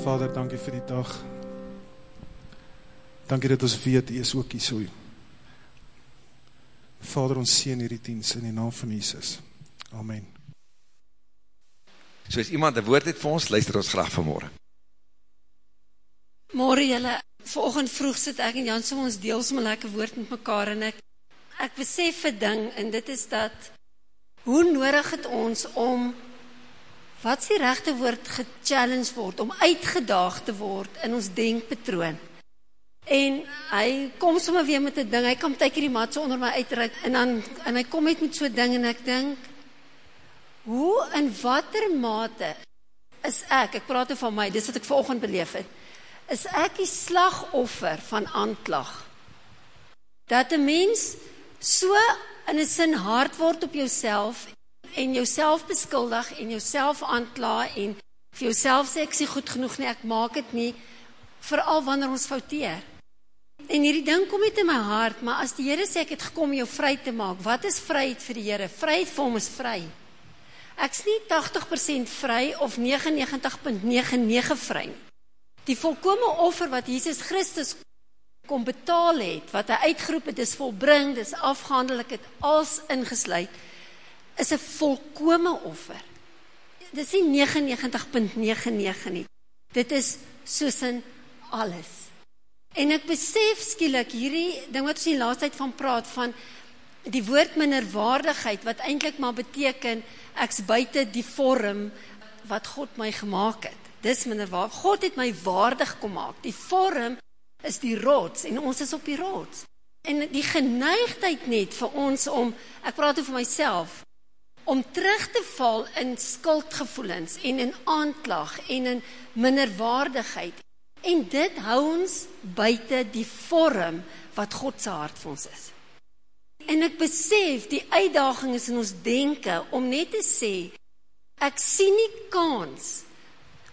Vader, dankie vir die dag. Dankie dat ons weet, jy is ook hier so. Vader, ons sien hierdie diens in die naam van Jesus. Amen. So as iemand een woord het vir ons, luister ons graag vanmorgen. Morgen jylle, volgend vroeg sit ek en Jan, so ons deel soms een lekker woord met mekaar en ek, ek besef een ding en dit is dat, hoe nodig het ons om, wat is die rechte woord, gechallenged word, om uitgedaag te word in ons denkpatroon. En hy kom sommer weer met 'n ding. Hy kom tyd hierdie mat so onder my uitreik en dan en hy kom net met so 'n ding en ek dink hoe in watter mate is ek, ek praat oor van my, dis wat ek vanoggend beleef het. Is ek die slagoffer van aanklag? Dat 'n mens so in 'n sin hard word op jouself en jouself beskuldig en jouself aankla en vir jouself sê ek is goed genoeg nie, ek maak dit nie, veral wanneer ons fouteer. En hierdie ding kom net in my hart, maar as die Here sê ek het gekom om jou vry te maak, wat is vryheid vir die Here? Vryheid vir hom is vry. Ek's nie 80% vry of 99.99 vry nie. Die volkomme offer wat Jesus Christus kom betaal het, wat hy uitgeroep het, dis volbring, dis afgehandel, ek het als ingesluit, is 'n volkomme offer. Dis nie 99.99 nie. Dit is soos in alles. En ek besef skielik hierdie ding wat ons die laaste tyd van praat van die woord minderwaardigheid wat eintlik maar beteken ek's buite die vorm wat God my gemaak het. Dis minderwaardig. God het my waardig kom maak. Die vorm is die rots en ons is op die rots. En die geneigtheid net vir ons om ek praat oor myself om terug te val in skuldgevoelens en in aanklag en in minderwaardigheid En dit hou ons buite die vorm wat God se hart vir ons is. En ek besef die uitdaging is in ons denke om net te sê ek sien nie kans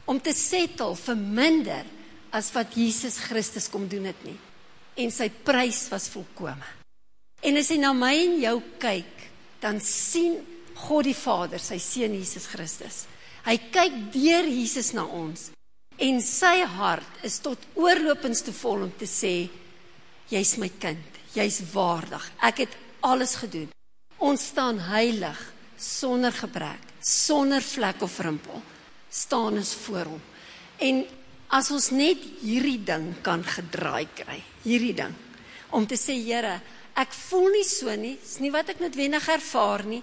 om te settle vir minder as wat Jesus Christus kom doen het nie. En sy prys was volkome. En as hy na my en jou kyk, dan sien God die Vader sy seun Jesus Christus. Hy kyk deur Jesus na ons en sy hart is tot oorlopends te vol om te sê jy's my kind, jy's waardig. Ek het alles gedoen. Ons staan heilig, sonder gebrek, sonder vlek of rimpel, staan ons voor hom. En as ons net hierdie ding kan gedraai kry, hierdie ding om te sê Here, ek voel nie so nie, dis nie wat ek noodwendig ervaar nie.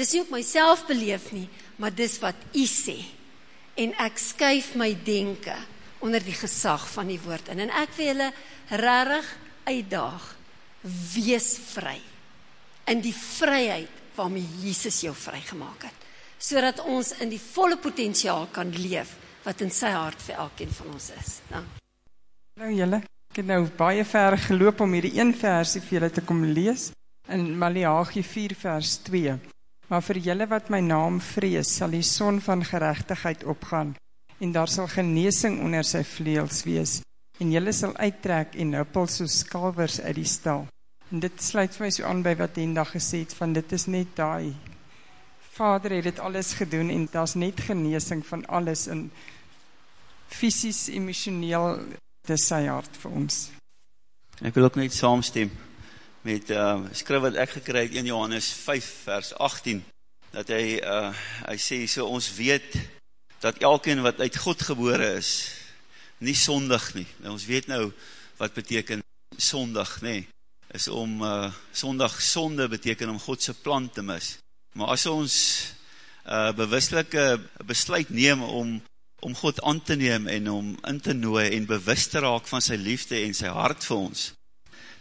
Dis nie op myself beleef nie, maar dis wat U sê. En ek skuif my denke onder die gesag van die woord in. En ek wil julle regtig uitdaag. Wees vry. In die vryheid waarmee Jesus jou vrygemaak het sodat ons in die volle potensiaal kan leef wat in sy hart vir elkeen van ons is. Nou julle, ek het nou baie ver geloop om hierdie een versie vir julle te kom lees. In Maleagi 4 vers 2. Maar vir julle wat my naam vrees, sal die son van geregtigheid opgaan en daar sal genesing onder sy vleuels wees en julle sal uittrek en huppel soos kalwers uit die stal. En dit sluit my so aan by wat Henda gesê het van dit is net daai Vader het dit alles gedoen en daar's net genesing van alles in fisies, emosioneel, dis sy hart vir ons. Ek wil ook net saamstem met uh, skrif wat ek gekry het 1 Johannes 5 vers 18 dat hy uh, hy sê so ons weet dat elkeen wat uit God gebore is nie sondig nie. Nou ons weet nou wat beteken sondig nê. Is om uh, sondig sonde beteken om God se plan te mis. Maar as ons uh, bewuslike besluit neem om om God aan te neem en om in te nooi en bewus te raak van sy liefde en sy hart vir ons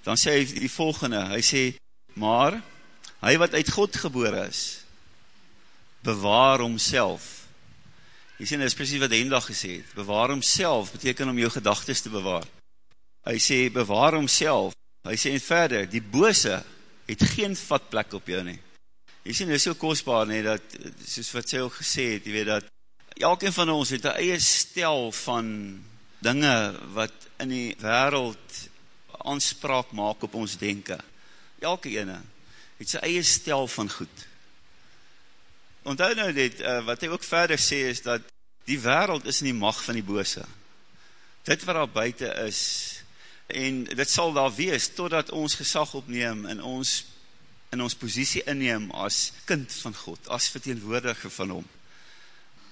dan sê hy die volgende, hy sê, maar, hy wat uit God gebore is, bewaar homself, hy sê, dit is precies wat Henda gesê het, bewaar homself, beteken om jou gedagtes te bewaar, hy sê, bewaar homself, hy sê en verder, die bose, het geen vatplek op jou nie, jy sê, dit is so kostbaar nie, dat, soos wat sy ook gesê het, jy weet dat, elkeen van ons het een eie stel van dinge, wat in die wereld, aanspraak maak op ons denke. Elke ene het sy eie stel van goed. Onthou nou dit, uh, wat hy ook verder sê is dat die wereld is in die mag van die bose. Dit wat daar buiten is, en dit sal daar wees, totdat ons gesag opneem en ons in ons positie inneem as kind van God, as verteenwoordige van hom.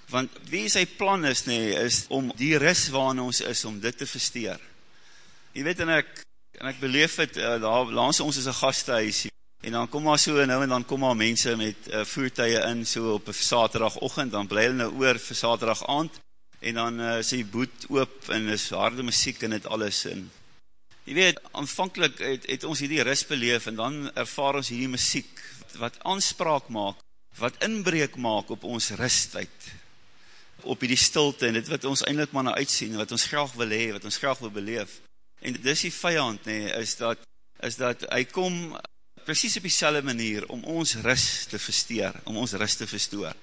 Want wie sy plan is, nee, is om die ris waarin ons is, om dit te versteer. Je weet, en ek, en ek beleef het, uh, daar, langs ons is een gasthuis, en dan kom maar so, nou en dan kom maar mense met uh, voertuie in, so op saterdag ochend, dan bly hulle nou oor vir saterdag aand, en dan uh, is die boet oop, en is harde muziek en het alles, en Jy weet, aanvankelijk het, het ons hierdie ris beleef en dan ervaar ons hierdie muziek wat aanspraak maak, wat inbreek maak op ons ristheid, op hierdie stilte en dit wat ons eindelijk maar na uitsien, wat ons graag wil hee, wat ons graag wil beleef. En dis die vijand, nee, is dat, is dat hy kom precies op die manier om ons ris te versteer, om ons ris te verstoor.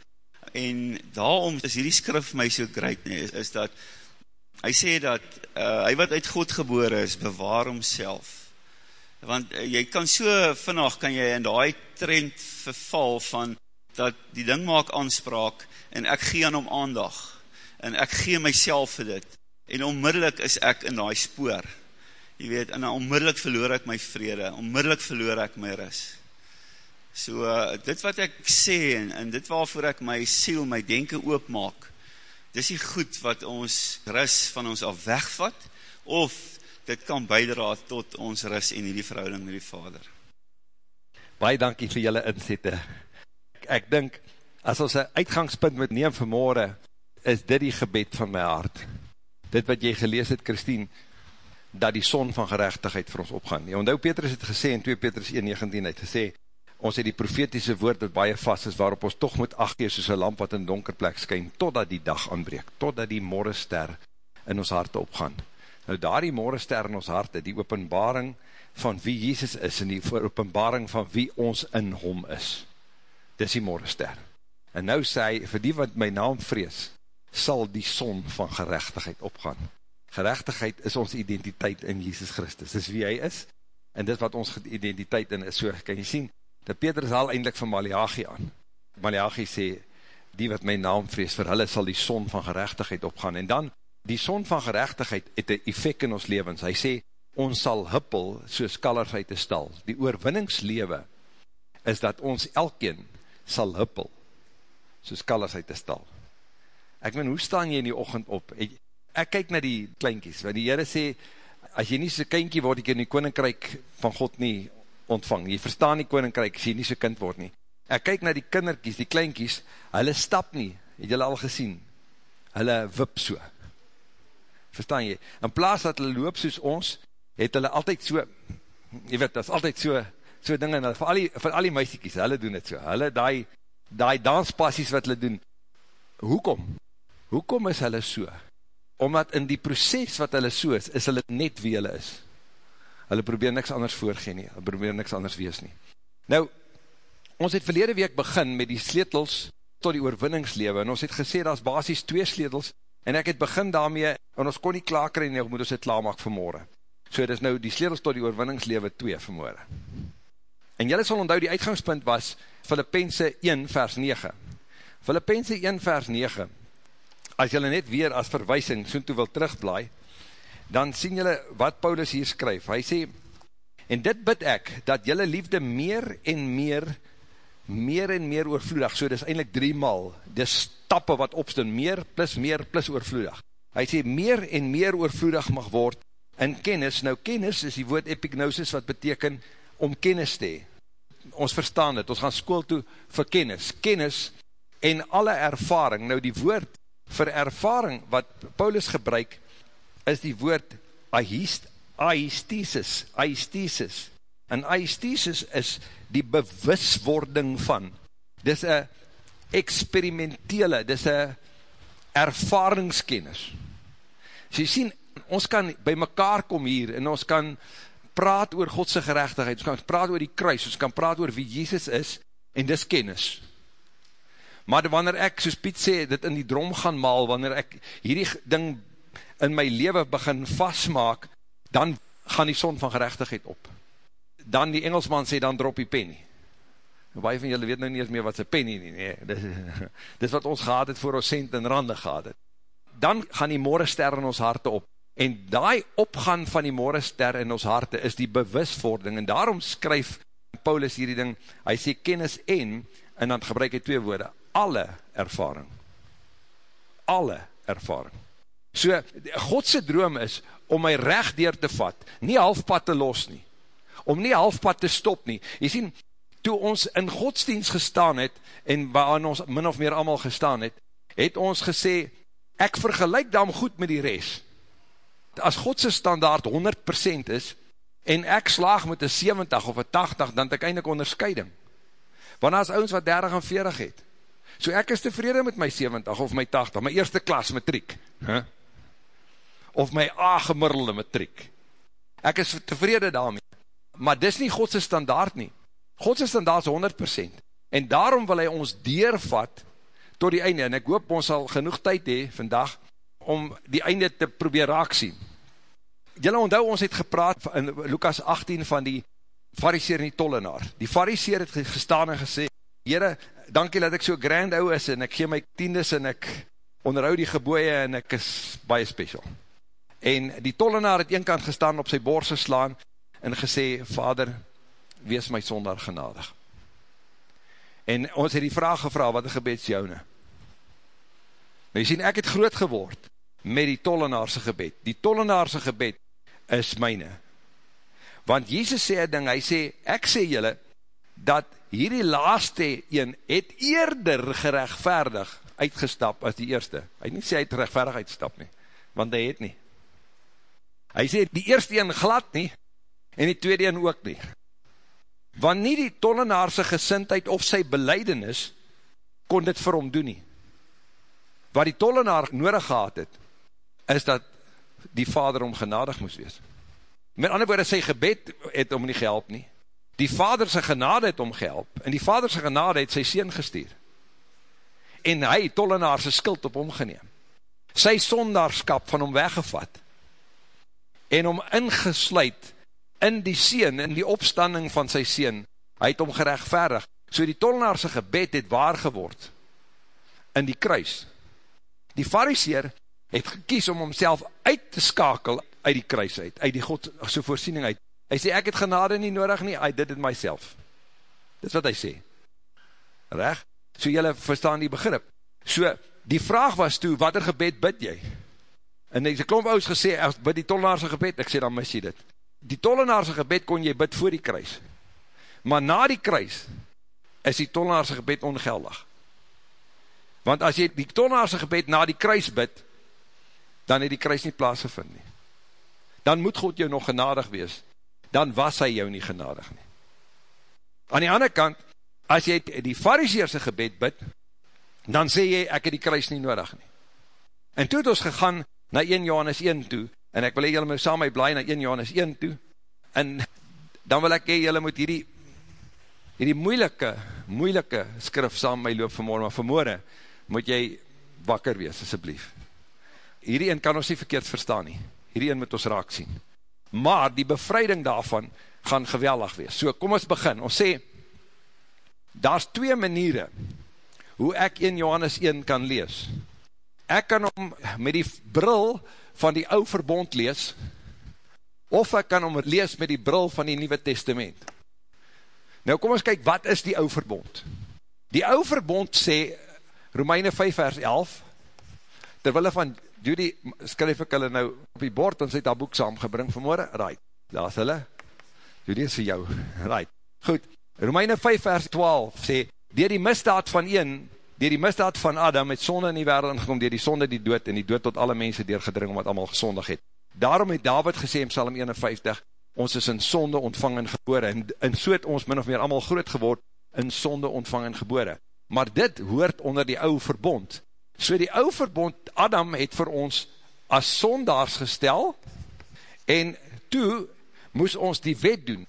En daarom is hierdie skrif my so great, nee, is, is dat Hy sê dat uh, hy wat uit God gebore is, bewaar homself. Want uh, jy kan so vinnig kan jy in daai trend verval van dat die ding maak aanspraak en ek gee aan hom aandag en ek gee myself vir dit en onmiddellik is ek in daai spoor. Jy weet, en onmiddellik verloor ek my vrede, onmiddellik verloor ek my rus. So uh, dit wat ek sê en, en dit waarvoor ek my siel, my denke oopmaak, dis die goed wat ons ris van ons af wegvat, of dit kan bijdra tot ons ris en die verhouding met die vader. Baie dankie vir julle inzette. Ek, ek dink, as ons een uitgangspunt moet neem vanmorgen, is dit die gebed van my hart. Dit wat jy gelees het, Christine, dat die son van gerechtigheid vir ons opgaan. Ja, onthou Petrus het gesê in 2 Petrus 1,19 het gesê, ons het die profetiese woord wat baie vast is, waarop ons toch moet achtgeer soos een lamp wat in donker plek skyn, totdat die dag aanbreek, totdat die morgenster in ons harte opgaan. Nou daar die morgenster in ons harte, die openbaring van wie Jesus is, en die openbaring van wie ons in hom is, dis die morgenster. En nou sê hy, vir die wat my naam vrees, sal die son van gerechtigheid opgaan. Gerechtigheid is ons identiteit in Jesus Christus, dis wie hy is, en dis wat ons identiteit in is, so kan jy sien, dat Petrus haal eindelijk van Malachi aan. Malachi sê, die wat my naam vrees, vir hulle sal die son van gerechtigheid opgaan. En dan, die son van gerechtigheid het een effect in ons levens. Hy sê, ons sal huppel soos kalers uit die stal. Die oorwinningslewe is dat ons elkeen sal huppel soos kalers uit die stal. Ek meen, hoe staan jy in die ochend op? Ek kyk na die kleinkies, want die Heere sê, as jy nie so'n kynkie word, ek in die koninkryk van God nie ontvang. Jy verstaan die koninkryk, as jy nie so kind word nie. Ek kyk na die kinderkies, die kleinkies, hulle stap nie, het julle al gesien, hulle wip so. Verstaan jy? In plaas dat hulle loop soos ons, het hulle altyd so, jy weet, dat is altyd so, so dinge, en hulle, vir al die, vir al die meisiekies, hulle doen het so, hulle die, die danspassies wat hulle doen, hoekom? Hoekom is hulle so? Omdat in die proces wat hulle so is, is hulle net wie hulle is hulle probeer niks anders voorgeen nie, hulle probeer niks anders wees nie. Nou, ons het verlede week begin met die sleetels tot die oorwinningslewe, en ons het gesê, dat is basis twee sleetels, en ek het begin daarmee, en ons kon nie klaar nie, moet ons het klaarmak vanmorgen. So, dit is nou die sleetels tot die oorwinningslewe twee vanmorgen. En jylle sal onthou, die uitgangspunt was, Filippense 1 vers 9. Filippense 1 vers 9, as jylle net weer as verwysing, soen toe wil terugblaai, dan sien julle wat Paulus hier skryf. Hy sê, en dit bid ek, dat julle liefde meer en meer, meer en meer oorvloedig, so dit is eindelijk drie maal, die stappe wat opstaan, meer plus meer plus oorvloedig. Hy sê, meer en meer oorvloedig mag word in kennis. Nou kennis is die woord epignosis wat beteken om kennis te hee. Ons verstaan het, ons gaan school toe vir kennis. Kennis en alle ervaring. Nou die woord vir ervaring wat Paulus gebruik, is die woord ahistesis, ahistesis. En ahistesis is die bewuswording van. Dit is een experimentele, dit is een ervaringskennis. So jy sien, ons kan by mekaar kom hier en ons kan praat oor Godse gerechtigheid, ons kan praat oor die kruis, ons kan praat oor wie Jesus is en dis kennis. Maar wanneer ek, soos Piet sê, dit in die drom gaan maal, wanneer ek hierdie ding in my leven begin vastmaak, dan gaan die son van gerechtigheid op. Dan die Engelsman sê, dan drop die penny. baie van julle weet nou nie eens meer wat sy penny nie, nee, dis, dis wat ons gehad het voor ons cent en rande gehad het. Dan gaan die morgenster in ons harte op, en die opgaan van die morgenster in ons harte is die bewusvording, en daarom skryf Paulus hierdie ding, hy sê kennis en, en dan gebruik hy twee woorde, alle ervaring. Alle ervaring. So, Godse droom is, om my recht deur te vat, nie halfpad te los nie, om nie halfpad te stop nie. Jy sien, toe ons in godsdienst gestaan het, en waarin ons min of meer allemaal gestaan het, het ons gesê, ek vergelijk daarom goed met die res. As Godse standaard 100% is, en ek slaag met een 70 of een 80, dan het ek eindelijk onderscheiding. Want as ons wat 30 en 40 het, so ek is tevrede met my 70 of my 80, my eerste klas matriek, huh? of my A-gemiddelde matriek. Ek is tevrede daarmee, maar dis nie Godse standaard nie. Godse standaard is 100%, en daarom wil hy ons deurvat tot die einde, en ek hoop ons sal genoeg tyd hee vandag, om die einde te probeer raak sien. Julle onthou, ons het gepraat in Lukas 18 van die fariseer en die tollenaar. Die fariseer het gestaan en gesê, Heere, dankie dat ek so grand ou is, en ek gee my tiendes, en ek onderhoud die geboeie, en ek is baie special. En die tollenaar het een kant gestaan op sy borse slaan, en gesê, Vader, wees my sonder genadig. En ons het die vraag gevra, wat een gebed is joune? Nou jy sien, ek het groot geword met die tollenaarse gebed. Die tollenaarse gebed is myne. Want Jesus sê een ding, hy sê, ek sê julle, dat hierdie laaste een het eerder gerechtvaardig uitgestap as die eerste. Hy nie sê hy het rechtvaardig uitstap nie, want hy het nie. Hy sê die eerste een glad nie, en die tweede een ook nie want nie die tollenaarse gesintheid of sy beleidenis kon dit vir hom doen nie. Wat die tollenaar nodig gehad het, is dat die vader om genadig moes wees. Met ander woorde, sy gebed het om nie gehelp nie. Die vader sy genade het om gehelp, en die vader sy genade het sy sien gestuur. En hy, tollenaar, sy skuld op hom geneem. Sy sondaarskap van hom weggevat, en om ingesluid in die seen, in die opstanding van sy seen, hy het om gerechtvaardig, so die tollenaarse gebed het waar geword, in die kruis. Die fariseer het gekies om homself uit te skakel uit die kruis uit, uit die God, so voorsiening uit. Hy sê, ek het genade nie nodig nie, I did it myself. Dis wat hy sê. Reg? So jylle verstaan die begrip. So, die vraag was toe, wat er gebed bid jy? En ek klomp ouds gesê, as bid die tollenaarse gebed, ek sê, dan mis jy dit die tollenaarse gebed kon jy bid voor die kruis. Maar na die kruis is die tollenaarse gebed ongeldig. Want as jy die tollenaarse gebed na die kruis bid, dan het die kruis nie plaasgevind nie. Dan moet God jou nog genadig wees. Dan was hy jou nie genadig nie. Aan die ander kant, as jy die fariseerse gebed bid, dan sê jy, ek het die kruis nie nodig nie. En toe het ons gegaan na 1 Johannes 1 toe, en ek wil julle moet saam my blaai na 1 Johannes 1 toe, en dan wil ek hee, julle moet hierdie, hierdie moeilike, moeilike skrif saam my loop vanmorgen, maar vanmorgen moet jy wakker wees, asjeblief. Hierdie een kan ons nie verkeerd verstaan nie, hierdie een moet ons raak sien. Maar die bevrijding daarvan gaan geweldig wees. So, kom ons begin, ons sê, daar is twee maniere, hoe ek 1 Johannes 1 kan lees. Ek kan om met die bril van die ou verbond lees, of ek kan om lees met die bril van die Nieuwe Testament. Nou kom ons kyk, wat is die ou verbond? Die ou verbond sê, Romeine 5 vers 11, terwille van Judy, skryf ek hulle nou op die bord, en sy het haar boek saamgebring vanmorgen, right, daar is hulle, Judy is vir jou, right, goed, Romeine 5 vers 12 sê, dier die misdaad van een, dier die misdaad van Adam het sonde in die wereld ingekom, dier die sonde die dood, en die dood tot alle mense deurgedring, omdat allemaal gesondig het. Daarom het David gesê in Psalm 51, ons is in sonde ontvang en gebore, en, en so het ons min of meer allemaal groot geword, in sonde ontvang en gebore. Maar dit hoort onder die ouwe verbond. So die ouwe verbond, Adam het vir ons as sondaars gestel, en toe moes ons die wet doen,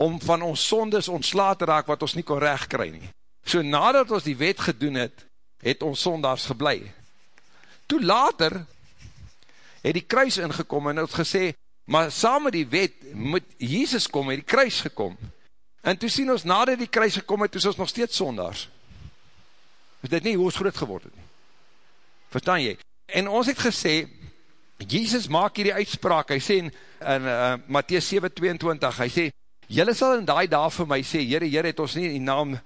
om van ons sondes ontsla te raak, wat ons nie kon recht kry nie. So nadat ons die wet gedoen het, het ons sondags geblei. Toe later, het die kruis ingekom en het gesê, maar saam met die wet moet Jesus kom, het die kruis gekom. En toe sien ons, nadat die kruis gekom het, is ons nog steeds sondaars. Is dit nie hoe ons groot geword het nie? Verstaan jy? En ons het gesê, Jesus maak hier die uitspraak, hy sê in, in uh, Matthäus 7,22, hy sê, Julle sal in die dag vir my sê, Heere, Heere, het ons nie in naam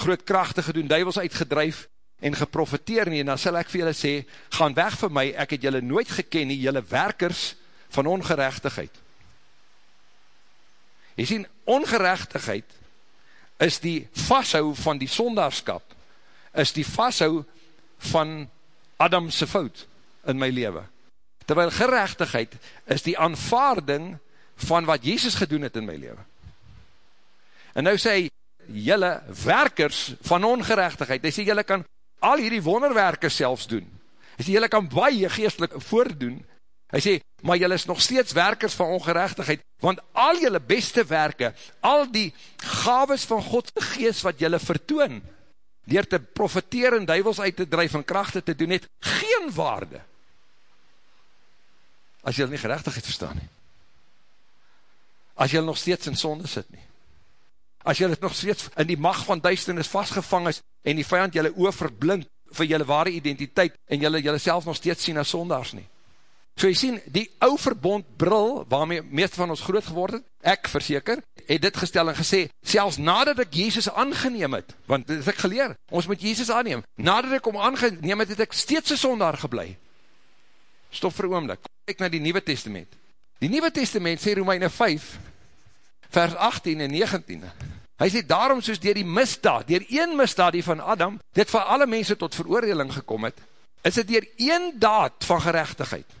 groot krachte gedoen, duivels uitgedrijf en geprofiteer nie, en dan sal ek vir julle sê, gaan weg vir my, ek het julle nooit geken nie, julle werkers van ongerechtigheid. Jy sien, ongerechtigheid is die vasthou van die sondaarskap, is die vasthou van Adamse fout in my leven. Terwyl gerechtigheid is die aanvaarding van wat Jezus gedoen het in my leven. En nou sê hy, jylle werkers van ongerechtigheid, hy sê, jylle kan al hierdie wonderwerke selfs doen. Hy sê, jylle kan baie geestelik voordoen. Hy sê, maar jylle is nog steeds werkers van ongerechtigheid, want al jylle beste werke, al die gaves van Godse geest wat jylle vertoon, dier te profiteer en duivels uit te drijf en krachte te doen, het geen waarde. As jylle nie gerechtigheid verstaan nie. As jylle nog steeds in sonde sit nie. As jylle nog steeds in die macht van duisternis vastgevang is en die vijand jylle oor verblind vir jylle ware identiteit en jylle jylle self nog steeds sien as sondaars nie. So jy sien, die ou verbond bril, waarmee meeste van ons groot geworden ek verseker, het dit gestel en gesê, selfs nadat ek Jezus aangeneem het, want dit het ek geleer, ons moet Jezus aanneem, nadat ek om aangeneem het, het ek steeds een sondaar geblei. Stop vir oomlik, kijk na die Nieuwe Testament. Die Nieuwe Testament sê Romeine 5, vers 18 en 19. Hy sê, daarom soos dier die misdaad, dier een misdaad die van Adam, dit van alle mense tot veroordeling gekom het, is het dier een daad van gerechtigheid,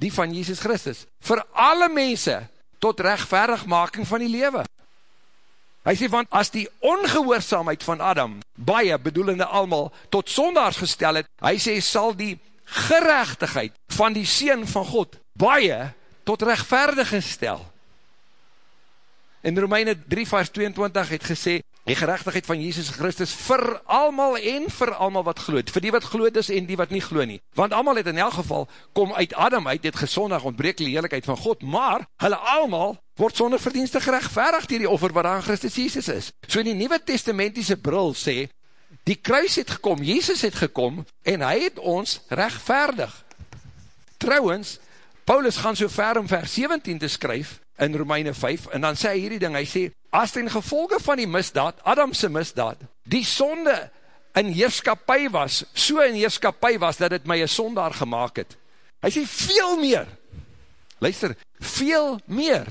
die van Jesus Christus, vir alle mense tot rechtverigmaking van die lewe. Hy sê, want as die ongehoorzaamheid van Adam, baie bedoelende almal, tot sondaars gestel het, hy sê, sal die gerechtigheid van die Seen van God, baie tot rechtverdiging stel. In Romeine 3 vers 22 het gesê, die gerechtigheid van Jesus Christus vir almal en vir almal wat gloed, vir die wat gloed is en die wat nie gloed nie. Want almal het in elk geval, kom uit Adam uit, het gesondig, ontbreek die heerlijkheid van God, maar hulle almal word sonder verdienste gerechtverigd hier die offer wat aan Christus Jesus is. So in die Nieuwe Testamentiese bril sê, die kruis het gekom, Jesus het gekom, en hy het ons rechtverdig. Trouwens, Paulus gaan so ver om vers 17 te skryf, in Romeine 5, en dan sê hy hierdie ding, hy sê, as ten gevolge van die misdaad, Adamse misdaad, die sonde in heerskapie was, so in heerskapie was, dat het my een sondaar gemaakt het. Hy sê, veel meer, luister, veel meer,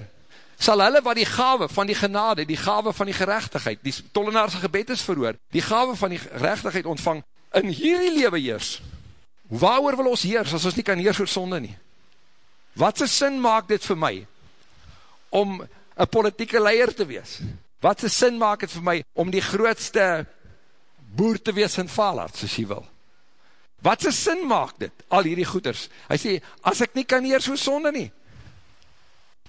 sal hulle wat die gave van die genade, die gave van die gerechtigheid, die tollenaarse gebed is verhoor, die gave van die gerechtigheid ontvang, in hierdie lewe heers. Waarover wil ons heers, as ons nie kan heers oor sonde nie? Wat sin maak dit vir my? om een politieke leier te wees? Wat se sin maak het vir my om die grootste boer te wees in Valard, soos jy wil? Wat se sin maak dit, al hierdie goeders? Hy sê, as ek nie kan heers hoe sonde nie.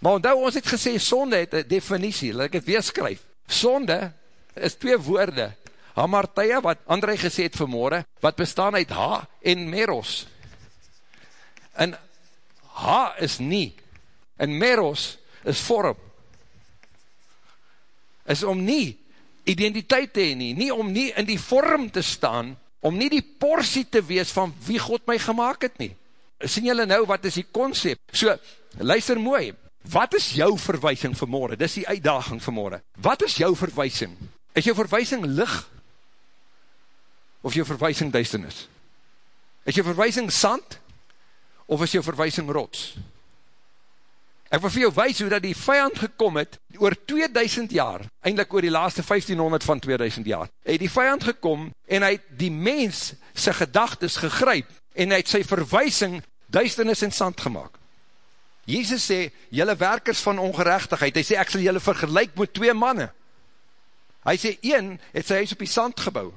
Maar onthou, ons het gesê, sonde het een definitie, laat ek het weerskryf. Sonde is twee woorde, hamartia, wat André gesê het vanmorgen, wat bestaan uit ha en meros. En ha is nie, en meros is vorm. Is om nie identiteit te heen nie, nie om nie in die vorm te staan, om nie die portie te wees van wie God my gemaakt het nie. Sien julle nou, wat is die concept? So, luister mooi, wat is jou verwijsing vanmorgen? Dis die uitdaging vanmorgen. Wat is jou verwijsing? Is jou verwijsing licht? Of jou verwijsing duisternis? Is jou verwijsing sand? Of is jou verwijsing rots? Ek wil vir jou wees hoe dat die vijand gekom het, oor 2000 jaar, eindelijk oor die laaste 1500 van 2000 jaar, het die vijand gekom, en hy het die mens sy gedagtes gegryp, en hy het sy verwijsing duisternis en sand gemaakt. Jezus sê, jylle werkers van ongerechtigheid, hy sê, ek sal jylle vergelijk met twee manne. Hy sê, een het sy huis op die sand gebouw.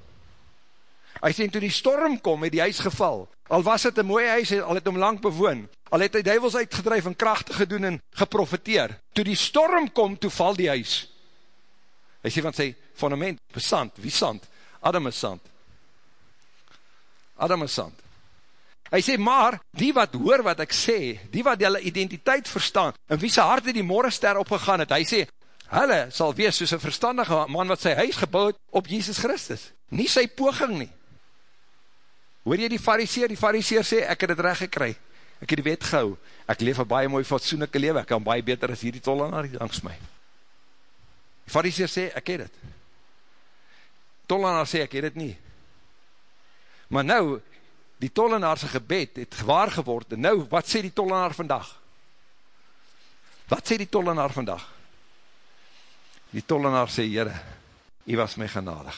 Hy sê, en toe die storm kom, het die huis geval. Al was het een mooie huis, al het hom lang bewoon. Al het hy duivels uitgedrijf en kracht gedoen en geprofiteer. Toe die storm kom, toe val die huis. Hy sê van sy fundament, sand, wie sand? Adam is sand. Adam is sand. Hy sê, maar, die wat hoor wat ek sê, die wat jylle identiteit verstaan, en wie sy hart in die morgenster opgegaan het, hy sê, Hulle sal wees soos een verstandige man wat sy huis gebouwd op Jesus Christus. Nie sy poging nie. Hoor jy die fariseer? Die fariseer sê, ek het het recht gekry. Ek het die wet gehou. Ek leef een baie mooi fatsoenlijke leven. Ek kan baie beter as hierdie tollenaar langs my. Die fariseer sê, ek het het. Tollenaar sê, ek het het nie. Maar nou, die tollenaarse gebed het gewaar geword. En nou, wat sê die tollenaar vandag? Wat sê die tollenaar vandag? Die tollenaar sê, Heere, jy was my genadig.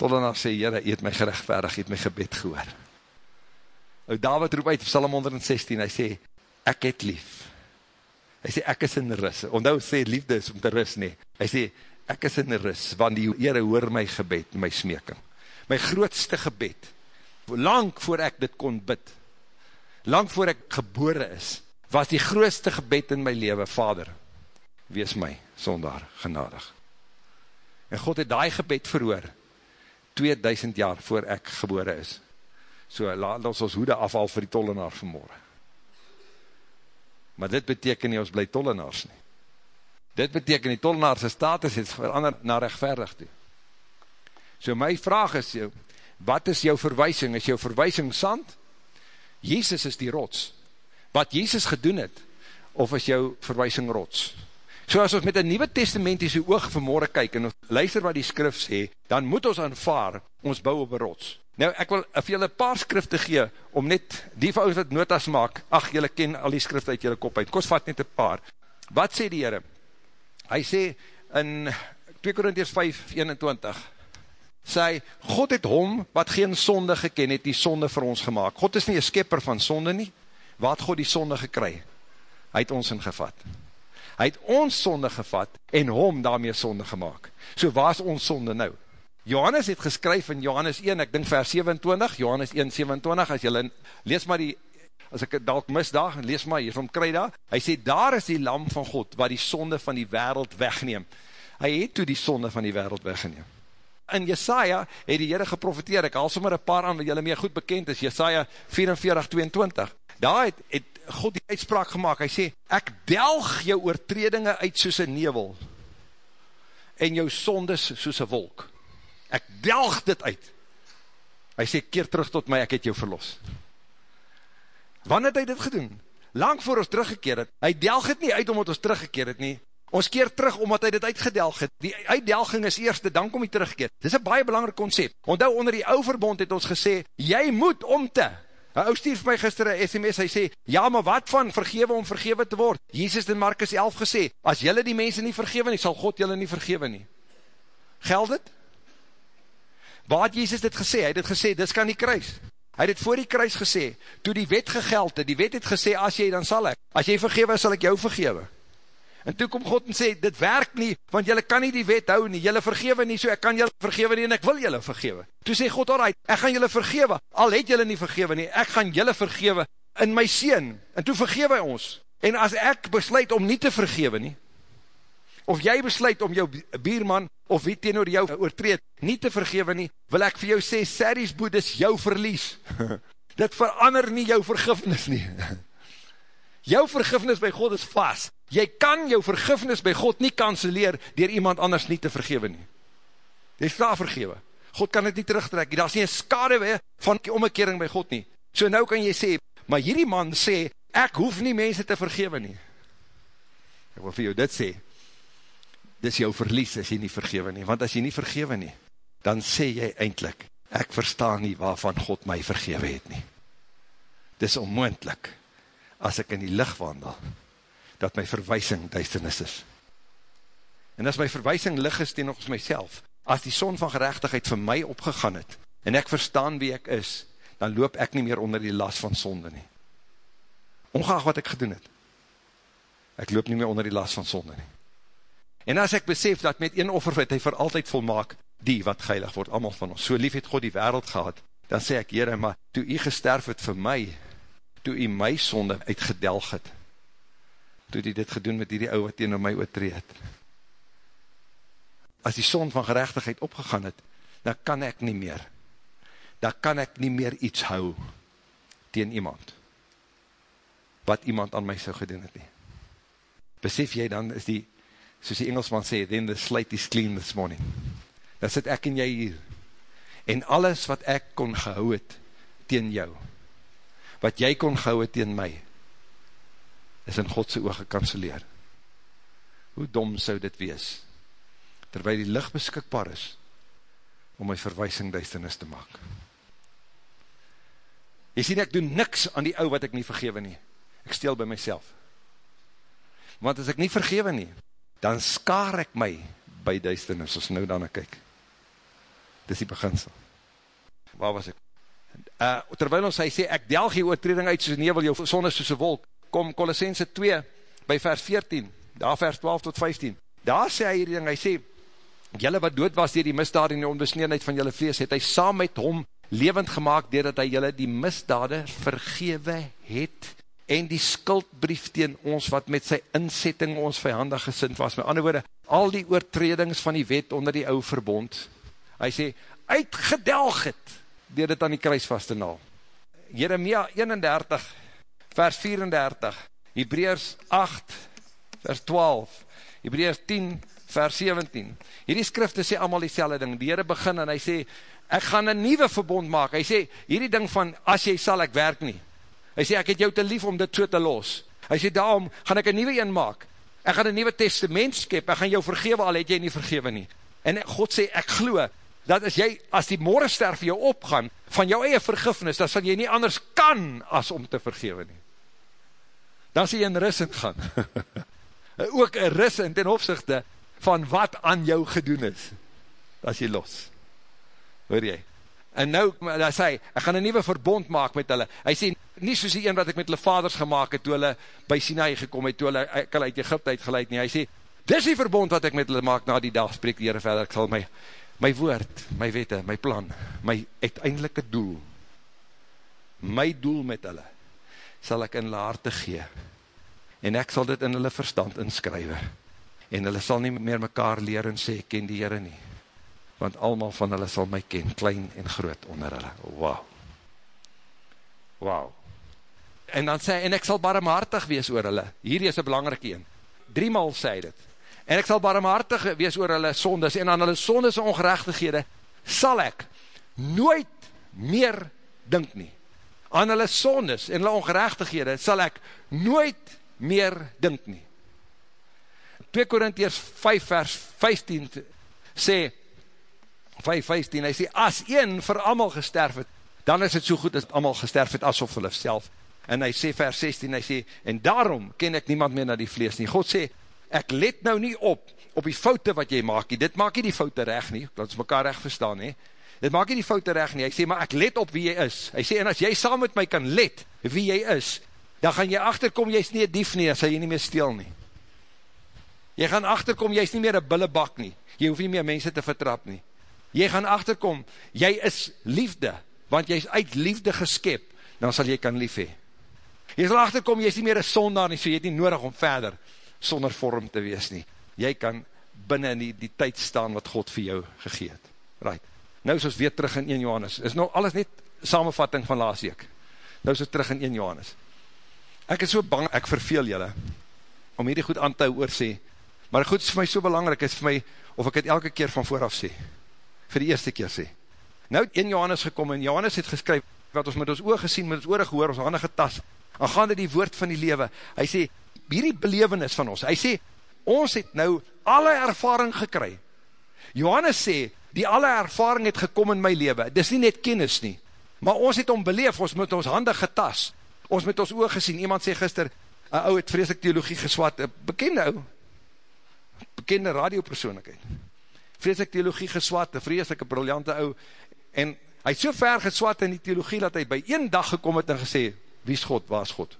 Tollenaar sê, Heere, jy het my gerechtvaardig, jy het my gebed gehoor. Nou, David roep uit, Psalm 116, hy sê, ek het lief. Hy sê, ek is in ris. Ondou sê, liefde is om te ris, nie. Hy sê, ek is in ris, want die Heere hoor my gebed, my smeking. My grootste gebed, lang voor ek dit kon bid, lang voor ek gebore is, was die grootste gebed in my leven, Vader, wees my, sondaar, genadig. En God het die gebed verhoor, 2000 jaar voor ek gebore is. So laat ons ons hoede afval vir die tollenaar vanmorgen. Maar dit beteken nie ons bly tollenaars nie. Dit beteken die tollenaarse status het verander na rechtverdig toe. So my vraag is jou, wat is jou verwijsing? Is jou verwijsing sand? Jezus is die rots. Wat Jezus gedoen het, of is jou verwijsing rots? So as ons met een nieuwe testamentiese oog vanmorgen kyk, en ons luister wat die skrif sê, dan moet ons aanvaar, ons bou op een rots. Nou, ek wil vir julle paar skrifte gee, om net die van ons wat notas maak, ach, julle ken al die skrifte uit julle kop uit, kos vat net een paar. Wat sê die heren? Hy sê in 2 Korinties 5, 21, sê, God het hom, wat geen sonde geken het, die sonde vir ons gemaakt. God is nie een skepper van sonde nie, wat God die sonde gekry? Hy het ons ingevat hy het ons sonde gevat en hom daarmee sonde gemaakt. So waar is ons sonde nou? Johannes het geskryf in Johannes 1, ek dink vers 27, Johannes 1, 27, as jylle, lees maar die, as ek dalk mis daar, lees maar hier van kry daar, hy sê, daar is die lam van God, wat die sonde van die wereld wegneem. Hy het toe die sonde van die wereld weggeneem. In Jesaja het die Heere geprofiteer, ek haal sommer een paar aan, wat jylle meer goed bekend is, Jesaja 44, 22. Daar het, het God die uitspraak gemaakt, hy sê, ek delg jou oortredinge uit soos een nevel, en jou sondes soos een wolk. Ek delg dit uit. Hy sê, keer terug tot my, ek het jou verlos. Wanneer het hy dit gedoen? Lang voor ons teruggekeer het, hy delg het nie uit omdat ons teruggekeer het nie, ons keer terug omdat hy dit uitgedelg het, die uitdelging is eerste, dan kom hy teruggekeer. Dit is een baie belangrijk concept, onthou onder die ouwe verbond het ons gesê, jy moet omte, Een ou stuur vir my gister een sms, hy sê, ja, maar wat van vergewe om vergewe te word? Jezus in Markus 11 gesê, as jylle die mense nie vergewe nie, sal God jylle nie vergewe nie. Geld dit? Waar het Jezus dit gesê? Hy het dit gesê, dis kan die kruis. Hy het dit voor die kruis gesê, toe die wet gegeld het, die wet het gesê, as jy, dan sal ek. As jy vergewe, sal ek jou vergewe. En toe kom God en sê, dit werk nie, want jylle kan nie die wet hou nie, jylle vergewe nie, so ek kan jylle vergewe nie, en ek wil jylle vergewe. Toe sê God, alright, ek gaan jylle vergewe, al het jylle nie vergewe nie, ek gaan jylle vergewe in my sien, en toe vergewe ons. En as ek besluit om nie te vergewe nie, of jy besluit om jou bierman, of wie teenoor jou oortreed, nie te vergewe nie, wil ek vir jou sê, Saris boed is jou verlies. Dit verander nie jou vergifnis nie. Jou vergifnis by God is vast. Jy kan jou vergifnis by God nie kanseleer dier iemand anders nie te vergewe nie. Jy daar vergewe. God kan dit nie terugtrek. Daar is nie een skade we van die omkering by God nie. So nou kan jy sê, maar hierdie man sê, ek hoef nie mense te vergewe nie. Ek wil vir jou dit sê, dit is jou verlies as jy nie vergewe nie. Want as jy nie vergewe nie, dan sê jy eindelijk, ek verstaan nie waarvan God my vergewe het nie. Dit is onmoendlik as ek in die licht wandel, dat my verwijsing duisternis is. En as my verwijsing licht is ten ons myself, as die son van gerechtigheid vir my opgegaan het, en ek verstaan wie ek is, dan loop ek nie meer onder die las van sonde nie. Ongeag wat ek gedoen het, ek loop nie meer onder die las van sonde nie. En as ek besef dat met een offer wat hy vir altyd volmaak, die wat geilig word, allemaal van ons, so lief het God die wereld gehad, dan sê ek, Heere, maar toe jy gesterf het vir my, toe hy my sonde uitgedelg het, toe hy dit gedoen met die ou wat teen my oortreed. As die son van gerechtigheid opgegaan het, dan kan ek nie meer, dan kan ek nie meer iets hou teen iemand, wat iemand aan my so gedoen het nie. Besef jy dan, is die soos die Engelsman sê, then the slate is clean this morning. Dan sit ek en jy hier, en alles wat ek kon gehou het, teen jou, wat jy kon gehou het teen my, is in Godse oog gekanceleer. Hoe dom sou dit wees, terwijl die licht beskikbaar is, om my verwijsing duisternis te maak. Jy sien, ek doen niks aan die ou wat ek nie vergewe nie. Ek stel by myself. Want as ek nie vergewe nie, dan skaar ek my by duisternis, as nou dan ek kyk. Dis die beginsel. Waar was ek? Uh, terwijl ons hy sê, ek delg die oortreding uit soos nevel, jou son is soos een wolk, kom Colossense 2, by vers 14, daar vers 12 tot 15, daar sê hy hierdie ding, hy sê, jylle wat dood was dier die misdaad en die onbesneedheid van jylle vlees, het hy saam met hom levend gemaakt, doordat hy jylle die misdade vergewe het, en die skuldbrief teen ons, wat met sy inzetting ons vijandig gesind was, met ander woorde, al die oortredings van die wet onder die ou verbond, hy sê, uitgedelg het, door dit aan die kruis vast te naal. Jeremia 31, vers 34, Hebreërs 8, vers 12, Hebreërs 10, vers 17. Hierdie skrifte sê allemaal die selle ding. Die Heere begin en hy sê, ek gaan een nieuwe verbond maak. Hy sê, hierdie ding van, as jy sal, ek werk nie. Hy sê, ek het jou te lief om dit so te los. Hy sê, daarom gaan ek een nieuwe een maak. Ek gaan een nieuwe testament skep, ek gaan jou vergewe, al het jy nie vergewe nie. En God sê, ek glo, dat as jy, as die morgenster vir jou opgaan, van jou eie vergifnis, dan sal jy nie anders kan, as om te vergewe nie. Dan sal jy in ris in gaan. Ook een ris in ten opzichte, van wat aan jou gedoen is, as jy los. Hoor jy? En nou, hy sê, ek gaan een nieuwe verbond maak met hulle. Hy sê, nie soos die een wat ek met hulle vaders gemaakt het, toe hulle by Sinai gekom het, toe hulle, ek hulle uit Egypte uitgeleid nie. Hy sê, dis die verbond wat ek met hulle maak, na die dag spreek die Heere verder, ek sal my my woord, my wette, my plan, my uiteindelike doel, my doel met hulle, sal ek in hulle harte gee, en ek sal dit in hulle verstand inskrywe, en hulle sal nie meer mekaar leer en sê, ken die Heere nie, want allemaal van hulle sal my ken, klein en groot onder hulle, wauw, wauw, en dan sê, en ek sal barmhartig wees oor hulle, hier is een belangrike een, driemaal sê dit, en ek sal barmhartig wees oor hulle sondes, en aan hulle sondes en ongerechtighede, sal ek nooit meer dink nie. Aan hulle sondes en hulle ongerechtighede, sal ek nooit meer dink nie. 2 Korintiërs 5 vers 15 sê, 5 15, hy sê, as een vir amal gesterf het, dan is het so goed as amal gesterf het, asof hulle self. En hy sê vers 16, hy sê, en daarom ken ek niemand meer na die vlees nie. God sê, ek let nou nie op, op die foute wat jy maak nie, dit maak nie die foute recht nie, dat ons mekaar recht verstaan nie, dit maak nie die foute recht nie, hy sê, maar ek let op wie jy is, hy sê, en as jy saam met my kan let, wie jy is, dan gaan jy achterkom, jy is nie een dief nie, dan sal jy nie meer stil nie, jy gaan achterkom, jy is nie meer een billebak nie, jy hoef nie meer mense te vertrap nie, jy gaan achterkom, jy is liefde, want jy is uit liefde geskep, dan sal jy kan lief hee, jy sal achterkom, jy is nie meer een sondaar nie, so jy het nie nodig om verder, sonder vorm te wees nie. Jy kan binnen in die, die tyd staan wat God vir jou gegeet. Right. Nou is ons weer terug in 1 Johannes. Is nou alles net samenvatting van laas week. Nou is ons terug in 1 Johannes. Ek is so bang, ek verveel julle, om hierdie goed aan te oor sê, maar goed is vir my so belangrijk, is vir my, of ek het elke keer van vooraf sê, vir die eerste keer sê. Nou het 1 Johannes gekom, en Johannes het geskryf, wat ons met ons oor gesien, met ons oor gehoor, ons handen getas, en gaande die woord van die lewe, hy sê, hierdie belevenis van ons, hy sê, ons het nou alle ervaring gekry, Johannes sê, die alle ervaring het gekom in my leven, dis nie net kennis nie, maar ons het om beleef, ons met ons hande getas, ons met ons oog gesien, iemand sê gister, een ou het vreselik theologie geswat, bekende ou, bekende radiopersoonlikheid, vreselik theologie geswat, een vreselike briljante ou, en hy het so ver geswat in die theologie, dat hy by een dag gekom het en gesê, wie is God, waar is God?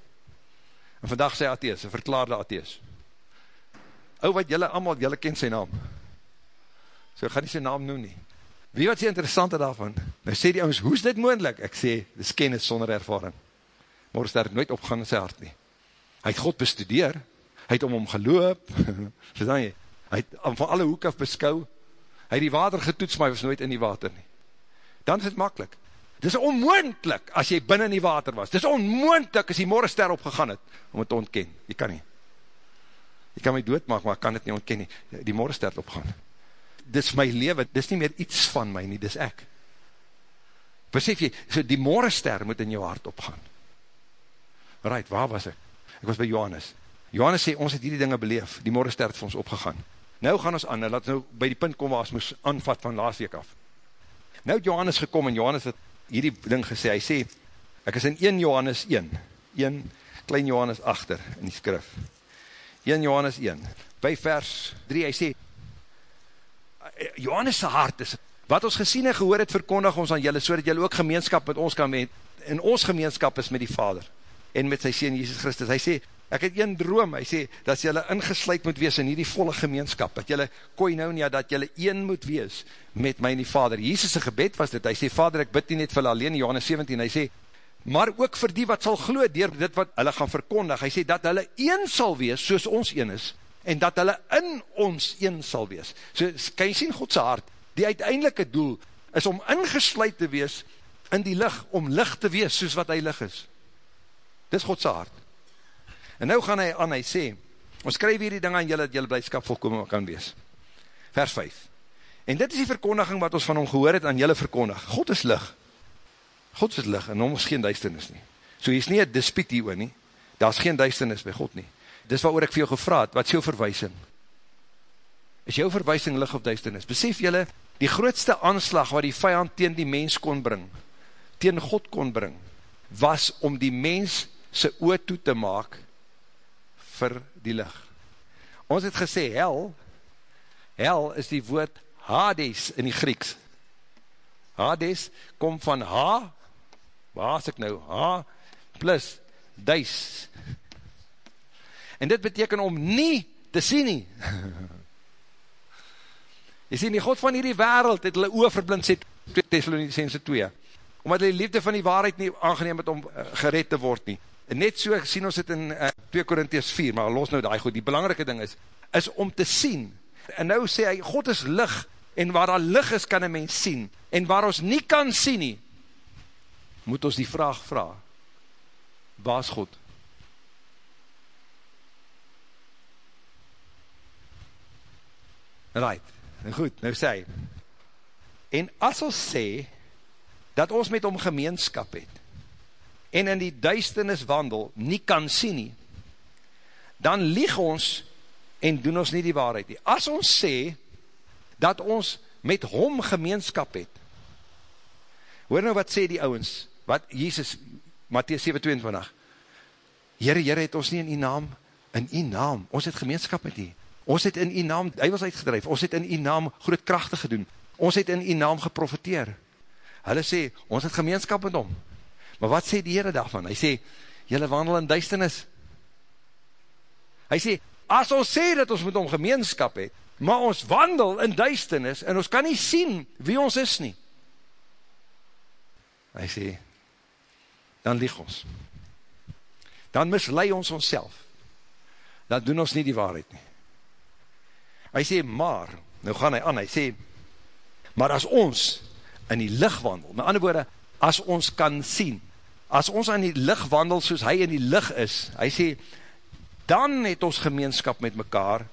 En vandag sê athees, een verklaarde athees. Ou wat jylle allemaal, jylle ken sy naam. So gaan nie sy naam noem nie. Wie wat sê interessante daarvan? Nou sê die ouwens, hoe is dit moendlik? Ek sê, dis kennis sonder ervaring. Maar is daar nooit opgaan in sy hart nie. Hy het God bestudeer, hy het om hom geloop, verstaan jy? Hy het van alle hoek af beskou, hy het die water getoets, maar hy was nooit in die water nie. Dan is het makkelijk. Dit is onmoendlik as jy binnen die water was. Dit is onmoendlik as die morgenster opgegaan het, om het te ontken. Jy kan nie. Jy kan my doodmaak, maar ek kan dit nie ontken nie. Die morgenster het opgaan. Dis my leven, dis nie meer iets van my nie, dis ek. Besef jy, so die morgenster moet in jou hart opgaan. Right, waar was ek? Ek was by Johannes. Johannes sê, ons het hierdie dinge beleef, die morgenster het vir ons opgegaan. Nou gaan ons aan, nou laat nou by die punt kom waar ons moes aanvat van laas week af. Nou het Johannes gekom en Johannes het hierdie ding gesê, hy sê, ek is in 1 Johannes 1, 1 klein Johannes achter in die skrif. 1 Johannes 1, by vers 3, hy sê, Johannes' hart is, wat ons gesien en gehoor het, verkondig ons aan julle, so dat julle ook gemeenskap met ons kan met, en ons gemeenskap is met die Vader, en met sy Seen Jesus Christus. Hy sê, ek het een droom, hy sê, dat julle ingesluid moet wees in hierdie volle gemeenskap, dat julle koinounia, dat julle een moet wees met my en die Vader. Jesus' gebed was dit, hy sê, Vader, ek bid nie net vir alleen, Johannes 17, hy sê, maar ook vir die wat sal glo, dier dit wat hulle gaan verkondig, hy sê, dat hulle een sal wees, soos ons een is, en dat hulle in ons een sal wees. So, kan jy sien Godse hart, die uiteindelike doel, is om ingesluid te wees, in die licht, om licht te wees, soos wat hy licht is. Dis Godse hart. En nou gaan hy aan, hy sê, ons skryf hier die ding aan julle, dat julle blijdskap volkomen kan wees. Vers 5. En dit is die verkondiging wat ons van hom gehoor het, aan julle verkondig. God is licht. God is lig en hom is geen duisternis nie. So hier is nie een dispiet hier nie, daar is geen duisternis by God nie. Dis wat ek vir jou gevraad, wat is jou verwijsing? Is jou verwijsing lig of duisternis? Besef jylle, die grootste aanslag wat die vijand teen die mens kon bring, teen God kon bring, was om die mens sy oor toe te maak vir die lig. Ons het gesê, hel, hel is die woord Hades in die Grieks. Hades kom van ha, waar is ek nou, ha, plus, duis. En dit beteken om nie te sien nie. Jy sien, die God van hierdie wereld het hulle oor verblind, sê Thessalonicense 2, omdat hulle die liefde van die waarheid nie aangeneem het om uh, gered te word nie. Net so sien ons het in uh, 2 Korinties 4, maar los nou die goed, die belangrike ding is, is om te sien. En nou sê hy, God is licht, en waar daar licht is, kan een mens sien. En waar ons nie kan sien nie, moet ons die vraag vraag, waar is God? Right, nou goed, nou sê, en as ons sê, dat ons met hom gemeenskap het, en in die duisternis wandel, nie kan sien nie, dan lieg ons, en doen ons nie die waarheid nie. As ons sê, dat ons met hom gemeenskap het, hoor nou wat sê die ouwens, wat Jesus, Matthäus 7,22, Heere, Heere, het ons nie in die naam, in die naam, ons het gemeenskap met die, ons het in die naam, hy was uitgedrijf, ons het in die naam grootkrachtig gedoen, ons het in die naam geprofiteer, hulle sê, ons het gemeenskap met hom, maar wat sê die Heere daarvan, hy sê, jylle wandel in duisternis, hy sê, as ons sê dat ons met hom gemeenskap het, maar ons wandel in duisternis, en ons kan nie sien wie ons is nie, hy sê, dan lieg ons. Dan mislei ons ons. Dan doen ons nie die waarheid nie. Hy sê, maar, nou gaan hy aan, hy sê, maar as ons in die licht wandel, met ander woorde, as ons kan sien, as ons in die licht wandel soos hy in die licht is, hy sê, dan het ons gemeenskap met mekaar,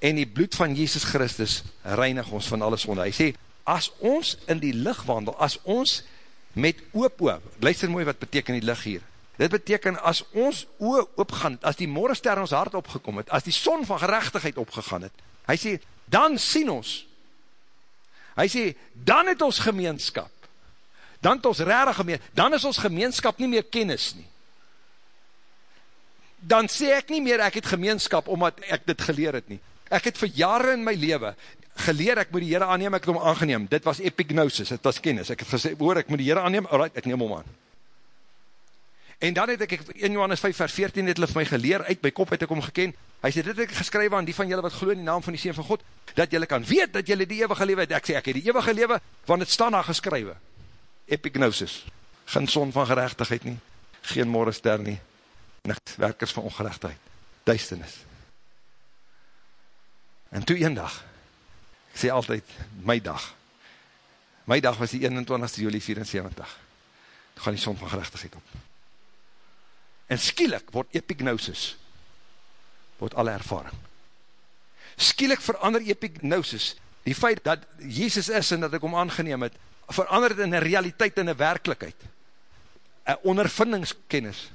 en die bloed van Jesus Christus reinig ons van alles onder. Hy sê, as ons in die licht wandel, as ons met oop oop, luister mooi wat beteken die licht hier, dit beteken as ons oop oopgaan, as die morgenster ons hart opgekom het, as die son van gerechtigheid opgegaan het, hy sê, dan sien ons, hy sê, dan het ons gemeenskap, dan het ons rare gemeenskap, dan is ons gemeenskap nie meer kennis nie, dan sê ek nie meer ek het gemeenskap, omdat ek dit geleer het nie, ek het vir jare in my leven, geleer, ek moet die Heere aanneem, ek het hom aangeneem, dit was epignosis, het was kennis, ek het gesê, hoor, ek moet die Heere aanneem, alright, ek neem hom aan. En dan het ek, 1 Johannes 5 vers 14, het hulle vir my geleer, uit my kop het ek hom geken, hy sê, dit het ek geskrywe aan die van julle wat glo in die naam van die Seen van God, dat julle kan weet, dat julle die eeuwige lewe het, ek sê, ek het die eeuwige lewe, want het staan daar geskrywe, epignosis, geen son van gerechtigheid nie, geen morgenster nie, niks, werkers van ongerechtigheid, duisternis. En toe een dag, Ek sê altyd, my dag. My dag was die 21 juli 74. Toe gaan die som van gerechtigheid op. En skielik word epignosis, word alle ervaring. skielik verander epignosis, die feit dat Jesus is en dat ek hom aangeneem het, verander het in een realiteit en een werkelijkheid, een ondervindingskennis,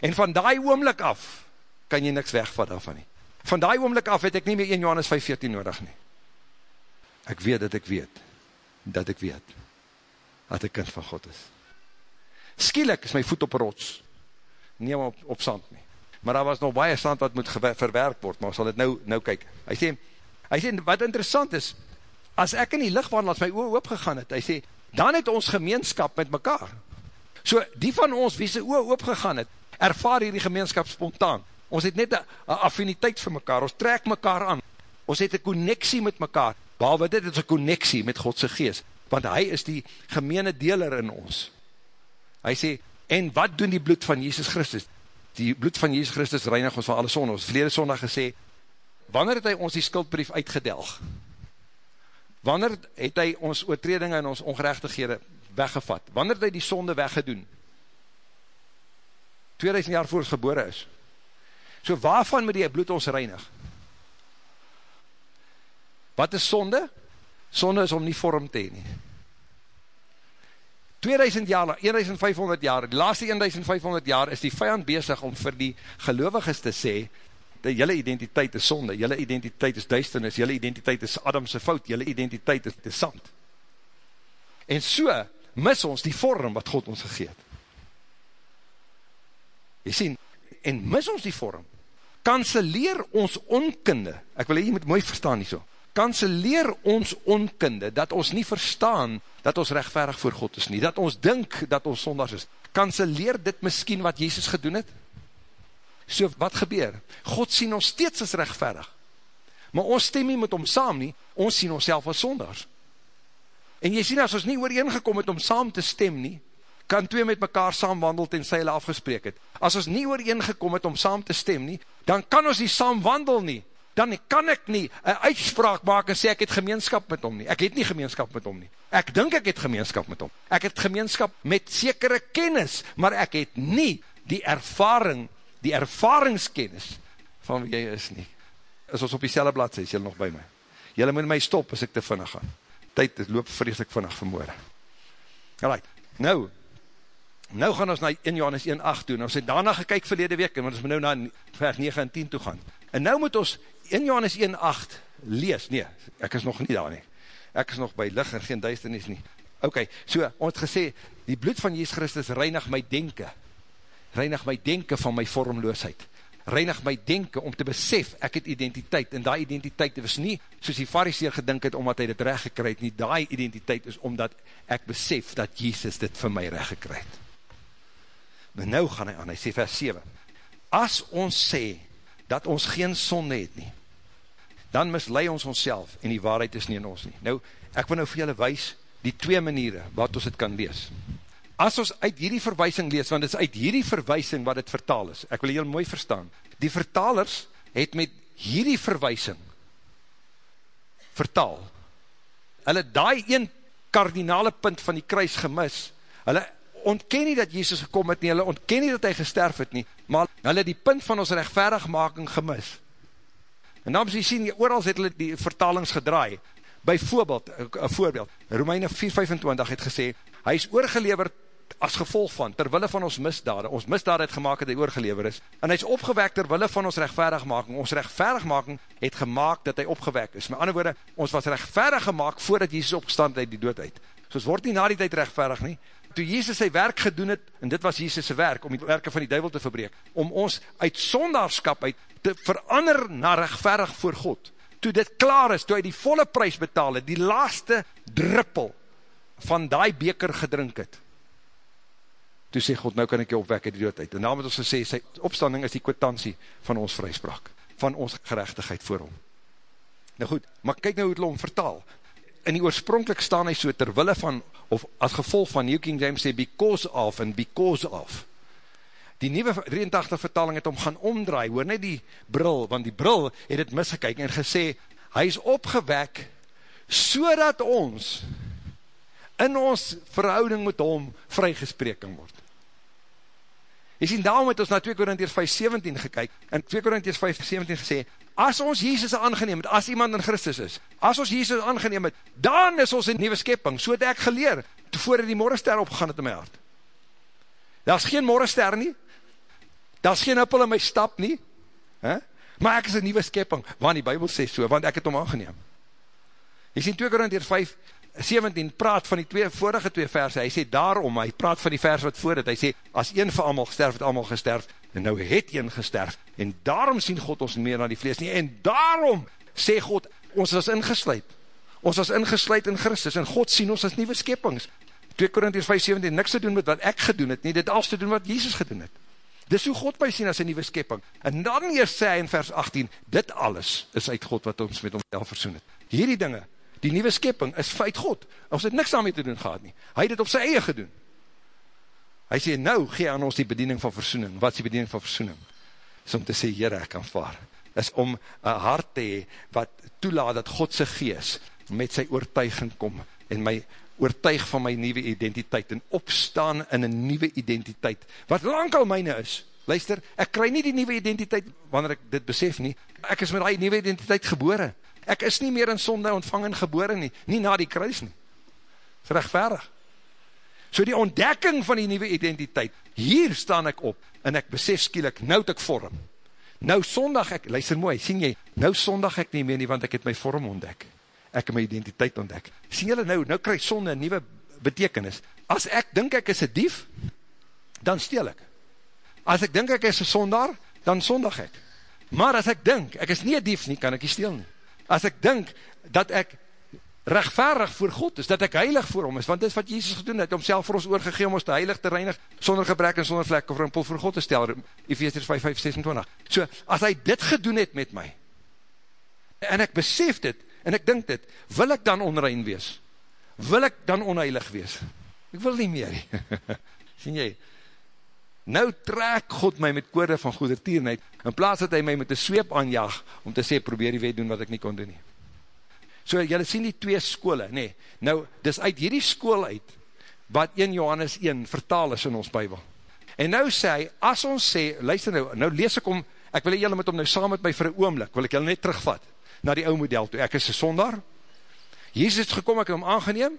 en van die oomlik af, kan jy niks wegvat daarvan nie. Van die oomlik af het ek nie meer 1 Johannes 5,14 nodig nie. Ek weet dat ek weet, dat ek weet, dat ek kind van God is. Skielik is my voet op rots, nie op, op sand nie. Maar daar was nog baie sand wat moet verwerk word, maar sal het nou, nou kyk. Hy sê, hy sê, wat interessant is, as ek in die licht wandel, as my oor oopgegaan het, hy sê, dan het ons gemeenskap met mekaar. So, die van ons, wie sy oor oopgegaan het, ervaar hier die gemeenskap spontaan. Ons het net een affiniteit vir mekaar, ons trek mekaar aan, ons het een connectie met mekaar, behalwe dit is een connectie met Godse geest, want hy is die gemeene deler in ons. Hy sê, en wat doen die bloed van Jesus Christus? Die bloed van Jesus Christus reinig ons van alle sonde. Ons verlede sondag gesê, wanneer het hy ons die skuldbrief uitgedelg? Wanneer het hy ons oortredinge en ons ongerechtighede weggevat? Wanneer het hy die sonde weggedoen? 2000 jaar voor ons gebore is. So waarvan moet die bloed ons reinig? Wat is sonde? Sonde is om nie vorm te heen nie. 2000 jaar, 1500 jaar, die laatste 1500 jaar is die vijand bezig om vir die geloviges te sê, dat jylle identiteit is sonde, jylle identiteit is duisternis, jylle identiteit is Adamse fout, jylle identiteit is, is sand. En so mis ons die vorm wat God ons gegeet. Jy sien, en mis ons die vorm, kanseleer ons onkunde, ek wil jy moet mooi verstaan nie so, kanseleer ons onkunde, dat ons nie verstaan, dat ons rechtverig voor God is nie, dat ons dink, dat ons sondags is, kanseleer dit miskien wat Jezus gedoen het? So, wat gebeur? God sien ons steeds as rechtverig, maar ons stem nie met hom saam nie, ons sien ons self as sondags. En jy sien, as ons nie ooreengekom het om saam te stem nie, kan twee met mekaar saamwandel tenzij hulle afgespreek het. As ons nie ooreengekom het om saam te stem nie, dan kan ons nie saamwandel nie, dan kan ek nie een uitspraak maak en sê ek het gemeenskap met hom nie. Ek het nie gemeenskap met hom nie. Ek dink ek het gemeenskap met hom. Ek het gemeenskap met sekere kennis, maar ek het nie die ervaring, die ervaringskennis van wie jy is nie. Is ons op die selle blad, is jy nog by my? Jylle moet my stop as ek te vinnig gaan. Tijd loop vreselik vinnig vanmorgen. Alright, nou, nou gaan ons na 1 Johannes 1,8 doen. Ons het daarna gekyk verlede week, en ons moet nou na vers 9 en 10 toe gaan. En nou moet ons in Johannes 1,8 lees, nee, ek is nog nie daar nie, ek is nog by lig en geen duisternis nie, ok, so, ons het gesê, die bloed van Jesus Christus reinig my denken, reinig my denken van my vormloosheid, reinig my denken om te besef, ek het identiteit, en die identiteit is nie, soos die fariseer gedink het, omdat hy dit recht gekryd, nie, die identiteit is omdat ek besef, dat Jesus dit vir my recht gekryd. Maar nou gaan hy aan, hy sê vers 7, as ons sê, dat ons geen sonde het nie, dan mislei ons ons en die waarheid is nie in ons nie. Nou, ek wil nou vir julle wees, die twee maniere, wat ons het kan lees. As ons uit hierdie verwysing lees, want het is uit hierdie verwysing wat het vertaal is, ek wil heel mooi verstaan, die vertalers het met hierdie verwysing vertaal, hulle daai een kardinale punt van die kruis gemis, hulle ontken nie dat Jezus gekom het nie, hulle ontken nie dat hy gesterf het nie, maar hulle die punt van ons rechtverigmaking gemis. En dan jy sien, oorals het hulle die vertalings gedraai. Bijvoorbeeld, een voorbeeld, Romeine 4,25 het gesê, hy is oorgeleverd as gevolg van, terwille van ons misdade, ons misdade het gemaakt dat hy oorgelever is, en hy is opgewek terwille van ons rechtverigmaking, ons rechtverigmaking het gemaakt dat hy opgewek is, met ander woorde, ons was rechtverig gemaakt voordat Jezus opgestand uit die dood uit, so ons word nie na die tijd rechtverig nie, toe Jezus sy werk gedoen het, en dit was Jezus sy werk, om die werke van die duivel te verbreek, om ons uit sondagskap uit te verander na rechtverig voor God, toe dit klaar is, toe hy die volle prijs betaal het, die laaste druppel van die beker gedrink het, toe sê God, nou kan ek jou opwek uit die dood uit, en daarom het ons gesê, sy opstanding is die kwitantie van ons vryspraak, van ons gerechtigheid voor hom. Nou goed, maar kyk nou hoe het hom vertaal, in die oorspronkelijk staan hy so terwille van, of as gevolg van New King James sê, because of and because of. Die nieuwe 83 vertaling het om gaan omdraai, hoor net die bril, want die bril het het misgekyk en gesê, hy is opgewek, so dat ons, in ons verhouding met hom, vrygespreking word. Jy sien, daarom het ons na 2 Korintiërs 5:17 gekyk, en 2 Korintiërs 5:17 gesê, as ons Jesus aangeneem het, as iemand in Christus is, as ons Jesus aangeneem het, dan is ons een nieuwe skepping, so het ek geleer, voor die morgenster opgegaan het in my hart. Daar is geen morgenster nie, daar is geen huppel in my stap nie, he? maar ek is een nieuwe skepping, want die Bijbel sê so, want ek het om aangeneem. Jy sien 2 Korintiërs 5, 17 praat van die twee, vorige twee verse, hy sê daarom, hy praat van die vers wat voor het, hy sê, as een vir allemaal gesterf, het allemaal gesterf, en nou het een gesterf, en daarom sien God ons meer na die vlees nie, en daarom sê God, ons is ingesluid, ons is ingesluid in Christus, en God sien ons as nieuwe skepings, 2 Korinties 5, 17, niks te doen met wat ek gedoen het, nie dit alles te doen wat Jesus gedoen het, dis hoe God my sien as een nieuwe skepping, en dan eerst sê hy in vers 18, dit alles is uit God wat ons met ons versoen het, hierdie dinge, die nieuwe skepping is feit God, ons het niks daarmee te doen gehad nie, hy het het op sy eie gedoen, hy sê, nou gee aan ons die bediening van versoening, wat is die bediening van versoening? is om te sê, Heere, ek kan vaar, is om een hart te hee, wat toelaat dat Godse gees, met sy oortuiging kom, en my oortuig van my nieuwe identiteit, en opstaan in een nieuwe identiteit, wat lang al myne is, luister, ek kry nie die nieuwe identiteit, wanneer ek dit besef nie, ek is met die nieuwe identiteit gebore, Ek is nie meer in sonde ontvang en gebore nie, nie na die kruis nie. Is rechtverig. So die ontdekking van die nieuwe identiteit, hier staan ek op, en ek besef skielik, nou het ek vorm. Nou sondag ek, luister mooi, sien jy, nou sondag ek nie meer nie, want ek het my vorm ontdek. Ek het my identiteit ontdek. Sien jylle nou, nou krijg sonde een nieuwe betekenis. As ek dink ek is een dief, dan steel ek. As ek dink ek is een sondaar, dan sondag ek. Maar as ek dink, ek is nie een dief nie, kan ek nie steel nie as ek dink, dat ek rechtvaardig voor God is, dat ek heilig voor hom is, want dit is wat Jesus gedoen het, homself vir ons oorgegeen om ons te heilig te reinig, sonder gebrek en sonder vlek of rimpel voor God te stel, Ephesians 5, 5, 26. So, as hy dit gedoen het met my, en ek besef dit, en ek dink dit, wil ek dan onrein wees? Wil ek dan onheilig wees? Ek wil nie meer. Sien jy, Nou trek God my met kode van goedertierenheid, in plaas dat hy my met een sweep aanjag, om te sê, probeer die wet doen wat ek nie kon doen nie. So, jylle sien die twee skole, nee, nou, dis uit hierdie skool uit, wat 1 Johannes 1 vertaal is in ons bybel. En nou sê hy, as ons sê, luister nou, nou lees ek om, ek wil jylle met om nou saam met my vir een oomlik, wil ek jylle net terugvat, na die ou model toe, ek is een sonder, Jezus het gekom, ek het hom aangeneem,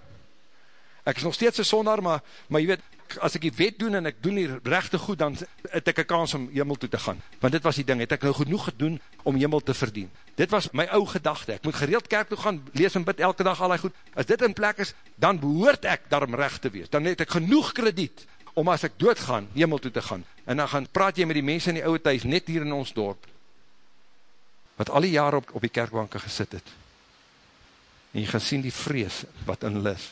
ek is nog steeds een sonder, maar, maar jy weet, as ek die wet doen en ek doen die rechte goed, dan het ek een kans om jimmel toe te gaan. Want dit was die ding, het ek nou genoeg gedoen om jimmel te verdien. Dit was my ou gedachte. Ek moet gereeld kerk toe gaan, lees en bid elke dag al goed. As dit in plek is, dan behoort ek daarom recht te wees. Dan het ek genoeg krediet om as ek doodgaan, jimmel toe te gaan. En dan gaan praat jy met die mense in die ouwe thuis, net hier in ons dorp, wat al die jare op, op die kerkbanke gesit het. En jy gaan sien die vrees wat in hulle is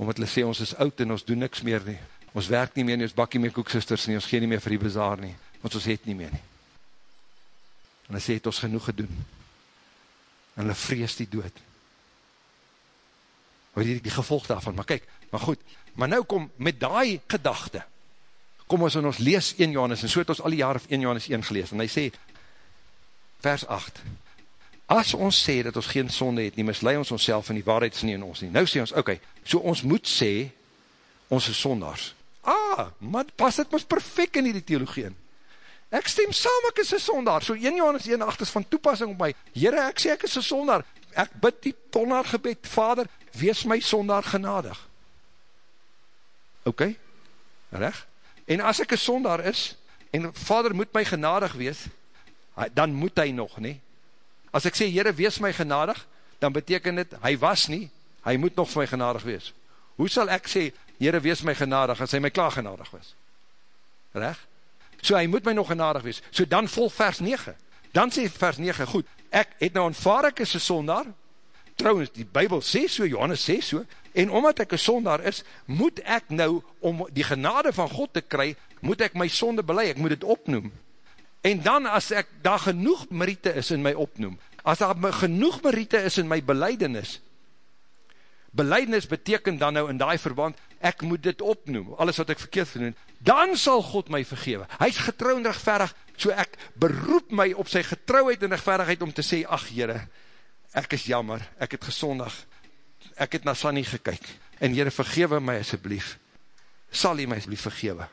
omdat hulle sê, ons is oud en ons doen niks meer nie, ons werk nie meer nie, ons bakkie meer koeksisters nie, ons gee nie meer vir die bazaar nie, want ons het nie meer nie. En hulle sê, het ons genoeg gedoen, en hulle vrees die dood. Hoor die, die gevolg daarvan, maar kyk, maar goed, maar nou kom, met die gedachte, kom ons en ons lees 1 Johannes, en so het ons al die jare 1 Johannes 1 gelees, en hy sê, vers 8, as ons sê dat ons geen sonde het nie, mislei ons ons self en die waarheid is nie in ons nie. Nou sê ons, oké, okay, so ons moet sê, ons is sondaars. Ah, maar pas het ons perfect in die theologie in. Ek stem saam, ek is een sondaar. So 1 Johannes 1, 8 is van toepassing op my. Heren, ek sê ek is een sondaar. Ek bid die tonnaar gebed, Vader, wees my sondaar genadig. Oké, okay, recht. En as ek een sondaar is, en Vader moet my genadig wees, dan moet hy nog, nie? As ek sê, Heere, wees my genadig, dan beteken dit, hy was nie, hy moet nog vir my genadig wees. Hoe sal ek sê, Heere, wees my genadig, as hy my klaar genadig was? Reg? So hy moet my nog genadig wees. So dan vol vers 9. Dan sê vers 9, goed, ek het nou aanvaar ek is een sondaar, trouwens, die Bijbel sê so, Johannes sê so, en omdat ek een sondaar is, moet ek nou, om die genade van God te kry, moet ek my sonde belei, ek moet het opnoem. En dan as ek daar genoeg meriete is in my opnoem, as daar genoeg meriete is in my beleidenis, beleidenis beteken dan nou in die verband, ek moet dit opnoem, alles wat ek verkeerd genoem, dan sal God my vergewe. Hy is getrouw en rechtverig, so ek beroep my op sy getrouheid en rechtverigheid om te sê, ach jyre, ek is jammer, ek het gesondig, ek het na Sannie gekyk, en jyre vergewe my asjeblief, sal jy my asjeblief vergewe.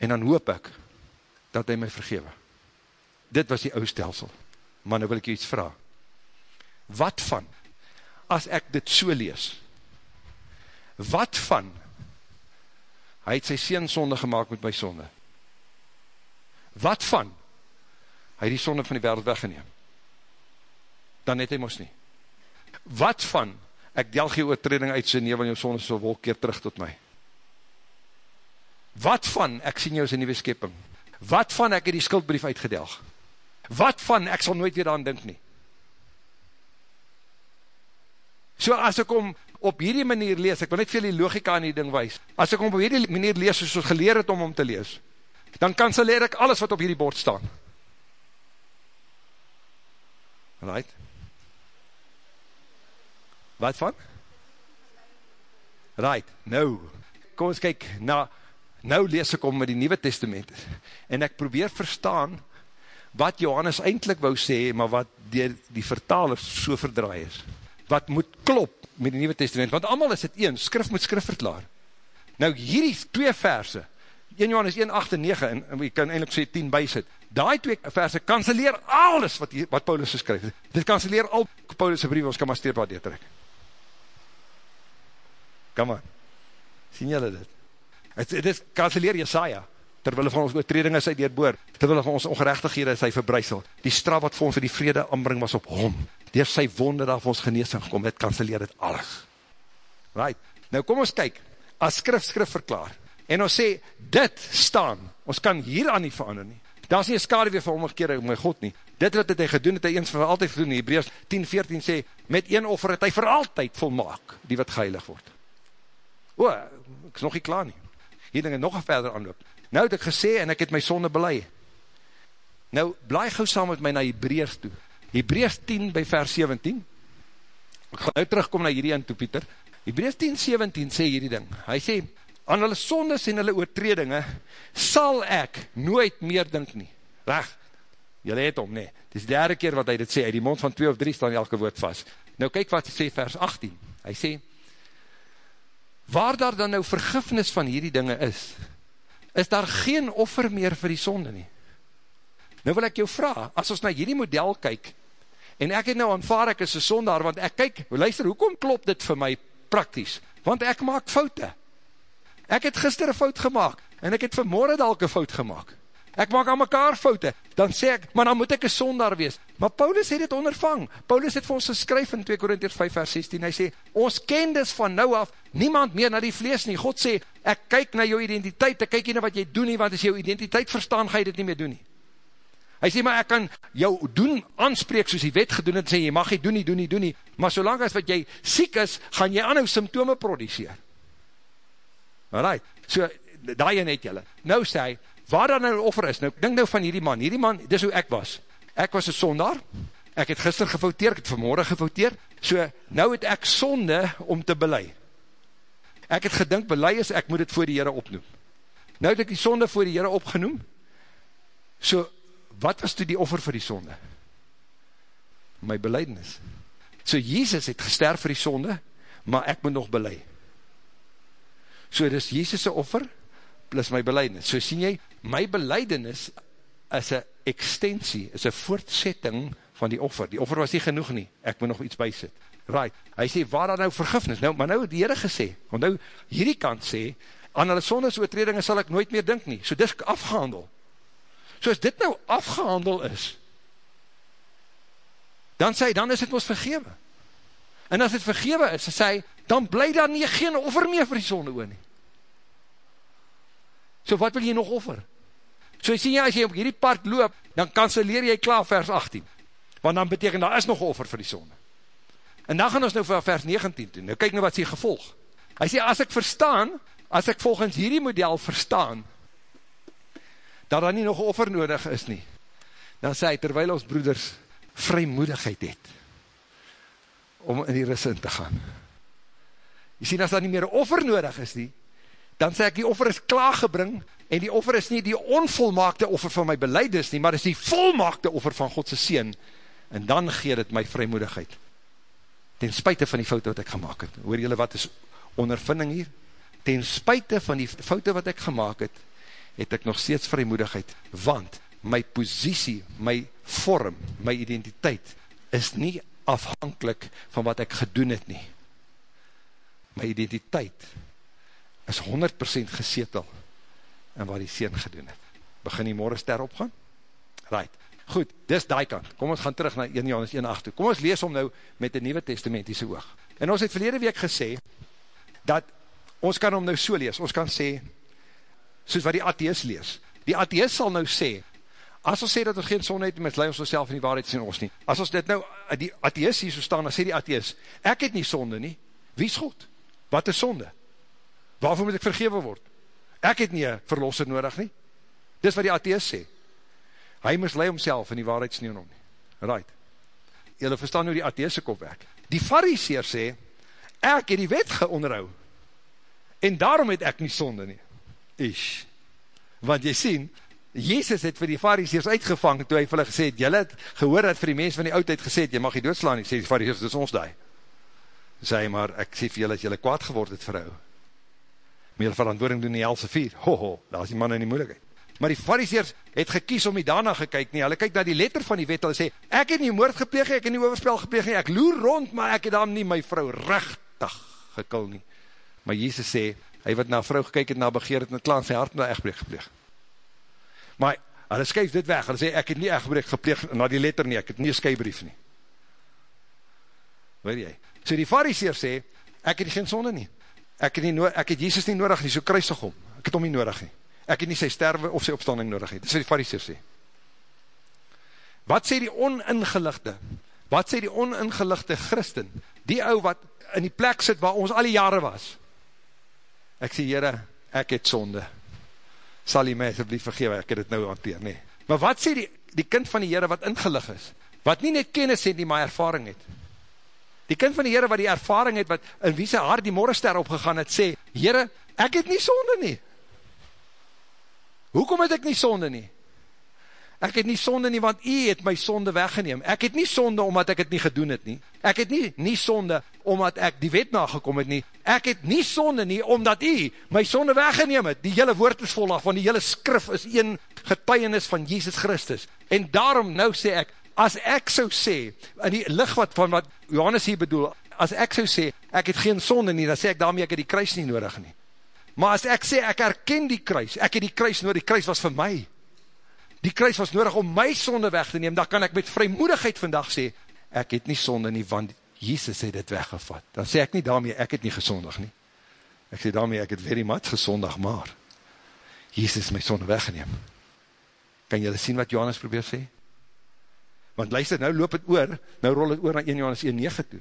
en dan hoop ek, dat hy my vergewe. Dit was die ou stelsel. Maar nou wil ek jy iets vraag. Wat van, as ek dit so lees, wat van, hy het sy sien sonde gemaakt met my sonde, wat van, hy het die sonde van die wereld weggeneem, dan het hy mos nie. Wat van, ek del geen oortreding uit sy nevel en jou sonde so wolk keer terug tot my. Wat van, ek sien jou as een nieuwe skepping, wat van ek het die skuldbrief uitgedelg, wat van, ek sal nooit weer aan dink nie. So as ek om op hierdie manier lees, ek wil net veel die logika in die ding wees, as ek om op hierdie manier lees, soos ons geleer het om om te lees, dan kanseleer ek alles wat op hierdie bord staan. Right? Wat van? Right, nou, kom ons kyk, na, nou lees ek om met die Nieuwe Testament, en ek probeer verstaan, wat Johannes eindelijk wou sê, maar wat die, die vertalers so verdraai is. Wat moet klop met die Nieuwe Testament, want allemaal is het een, skrif moet skrif verklaar. Nou hierdie twee verse, 1 Johannes 1, 8 en 9, en, en jy kan eindelijk sê 10 bysit, die twee verse kanseleer alles wat, die, wat Paulus geskryf het. Dit kanseleer al Paulus' brief, ons kan maar steep wat deurtrek. Come on. Sien julle dit? Het is kanseleer Jesaja, terwille van ons oortreding is hy deurboor, terwille van ons ongerechtighede is hy verbrysel. Die straf wat vir ons vir die vrede aanbring was op hom. Door sy wonde daar vir ons geneesing gekom, dit kanseleer dit alles. Right. Nou kom ons kyk, as skrif skrif verklaar, en ons sê, dit staan, ons kan hier aan nie verander nie. Daar is nie een skade weer van omgekeer om my God nie. Dit wat het hy gedoen, het hy eens van altyd gedoen. Hebreus 10, 14 sê, met een offer het hy vir altyd volmaak, die wat geheilig word. O, ek is nog nie klaar nie. Hier dinge nog verder aanloop. Nou het ek gesê, en ek het my sonde belei. Nou, blaai gauw saam met my na Hebreus toe. Hebreus 10 by vers 17. Ek gaan nou terugkom na hierdie aan toe, Pieter. Hebreus 10, 17 sê hierdie ding. Hy sê, aan hulle sondes en hulle oortredinge, sal ek nooit meer dink nie. Reg, jylle het om, nee. Dit is die derde keer wat hy dit sê, uit die mond van 2 of 3 staan elke woord vast. Nou kyk wat sê, vers 18. Hy sê, waar daar dan nou vergifnis van hierdie dinge is, is daar geen offer meer vir die sonde nie. Nou wil ek jou vraag, as ons na hierdie model kyk, en ek het nou aanvaar ek is een sondaar, want ek kyk, luister, hoekom klop dit vir my prakties? Want ek maak foute. Ek het gister een fout gemaakt, en ek het vanmorgen dalk een fout gemaakt. Ek maak aan mekaar foute, dan sê ek, maar dan moet ek een sondaar wees. Maar Paulus het dit ondervang. Paulus het vir ons geskryf in 2 Korintiërs 5 vers 16, hy sê, ons ken dus van nou af, niemand meer na die vlees nie. God sê, ek kyk na jou identiteit, ek kyk na wat jy doen nie, want as jou identiteit verstaan, ga jy dit nie meer doen nie. Hy sê, maar ek kan jou doen, aanspreek soos die wet gedoen het, sê, jy mag jy doen nie, doen nie, doen nie, maar solang as wat jy siek is, gaan jy aan jou symptome produceer. Alright, so, daai een het jylle. Nou sê hy, waar dan nou offer is, nou, denk nou van hierdie man, hierdie man, dis hoe ek was, ek was een sondaar, ek het gister gefouteer, ek het vanmorgen gefouteer, so, nou het ek sonde om te belei, ek het gedink, belei is, ek moet het voor die Heere opnoem, nou het ek die sonde voor die Heere opgenoem, so, wat was toe die offer vir die sonde? My beleidnis. So, Jezus het gesterf vir die sonde, maar ek moet nog belei. So, dis Jezus' offer, plus my beleidnis. So sien jy, my beleidnis is een extensie, is een voortsetting van die offer. Die offer was nie genoeg nie, ek moet nog iets bysit. Right, hy sê, waar dan nou vergifnis? Nou, maar nou die Heere gesê, want nou hierdie kant sê, aan hulle sondes oortredinge sal ek nooit meer dink nie. So dis afgehandel. So as dit nou afgehandel is, dan sê hy, dan is het ons vergewe. En as het vergewe is, sê hy, dan bly daar nie geen offer meer vir die sonde oor nie. So wat wil jy nog offer? So sien jy, as jy op hierdie pad loop, dan kanseleer jy klaar vers 18. Want dan beteken, daar is nog offer vir die sonde. En dan gaan ons nou vir vers 19 doen. Nou kyk nou wat sê gevolg. Hy sê, as ek verstaan, as ek volgens hierdie model verstaan, dat daar nie nog offer nodig is nie, dan sê hy, terwijl ons broeders vrymoedigheid het, om in die ris in te gaan. Jy sien, as daar nie meer offer nodig is nie, dan sê ek, die offer is klaargebring, en die offer is nie die onvolmaakte offer van my beleidis nie, maar is die volmaakte offer van Godse Seen, en dan gee dit my vrymoedigheid, ten spuite van die foute wat ek gemaakt het. Hoor jylle wat is ondervinding hier? Ten spuite van die foute wat ek gemaakt het, het ek nog steeds vrymoedigheid, want my positie, my vorm, my identiteit, is nie afhankelijk van wat ek gedoen het nie. My identiteit is 100% gesetel in wat die Seen gedoen het. Begin die morgenster opgaan? Right. Goed, dis die kant. Kom ons gaan terug na 1 Johannes 1,8 toe. Kom ons lees om nou met die Nieuwe Testamentiese oog. En ons het verlede week gesê, dat ons kan om nou so lees, ons kan sê, soos wat die atheist lees. Die atheist sal nou sê, as ons sê dat ons geen sonde het, mislui ons ons in die waarheid sien ons nie. As ons dit nou, die atheist hier so staan, dan sê die atheist, ek het nie sonde nie, wie is God? Wat is sonde? Waarvoor moet ek vergewe word? Ek het nie verlosser nodig nie. Dis wat die atheist sê. Hy mislui homself in die waarheid sien om nie. Right. Julle verstaan hoe die atheist kop werk. Die fariseer sê, ek het die wet geonderhou, en daarom het ek nie sonde nie. Ish. Want jy sien, Jezus het vir die fariseers uitgevang, toe hy vir hulle gesê het, jylle het gehoor dat vir die mens van die oudheid gesê het, jy mag jy doodslaan nie, sê die fariseers, dis ons daai. Sê hy, maar ek sê vir jylle, dat jylle kwaad geword het vir jou. Jylle verantwoording doen die helse vier. Ho, ho, daar is die man in die moeilijkheid. Maar die fariseers het gekies om nie daarna gekyk nie, hulle kyk na die letter van die wet, hulle sê, ek het nie moord gepleeg, ek het nie overspel gepleeg nie, ek loer rond, maar ek het dan nie my vrou rechtig gekul nie. Maar Jesus sê, hy wat na vrou gekyk het, na begeer het, en klaar sy hart na echtbreek gepleeg. Maar hulle skuif dit weg, hulle sê, ek het nie echtbreek gepleeg, na die letter nie, ek het nie skybrief nie. Weet jy? So die fariseer sê, ek het geen sonde nie, ek het, nie ek het Jesus nie nodig nie, so kruisig om, ek het om nie nodig nie ek het nie sy sterwe of sy opstanding nodig het. Dit is wat die fariseer sê. Wat sê die oningeligde? Wat sê die oningeligde christen? Die ou wat in die plek sit waar ons al die jare was. Ek sê, Heere, ek het sonde. Sal jy my asjeblief vergewe, ek het het nou hanteer, nee. Maar wat sê die, die kind van die Heere wat ingelig is? Wat nie net kennis het, nie maar ervaring het. Die kind van die Heere wat die ervaring het, wat in wie sy hart die morgenster opgegaan het, sê, Heere, ek het nie sonde nie. Hoekom het ek nie sonde nie? Ek het nie sonde nie, want u het my sonde weggeneem. Ek het nie sonde, omdat ek het nie gedoen het nie. Ek het nie, nie sonde, omdat ek die wet nagekom het nie. Ek het nie sonde nie, omdat u my sonde weggeneem het. Die hele woord is vollag, want die hele skrif is een getuienis van Jesus Christus. En daarom nou sê ek, as ek so sê, in die licht wat van wat Johannes hier bedoel, as ek so sê, ek het geen sonde nie, dan sê ek daarmee ek het die kruis nie nodig nie. Maar as ek sê, ek herken die kruis, ek het die kruis nodig, die kruis was vir my. Die kruis was nodig om my sonde weg te neem, dan kan ek met vrymoedigheid vandag sê, ek het nie sonde nie, want Jesus het dit weggevat. Dan sê ek nie daarmee, ek het nie gesondig nie. Ek sê daarmee, ek het very much gesondig, maar Jesus my sonde weggeneem. Kan julle sien wat Johannes probeer sê? Want luister, nou loop het oor, nou rol het oor na 1 Johannes 1,9 toe.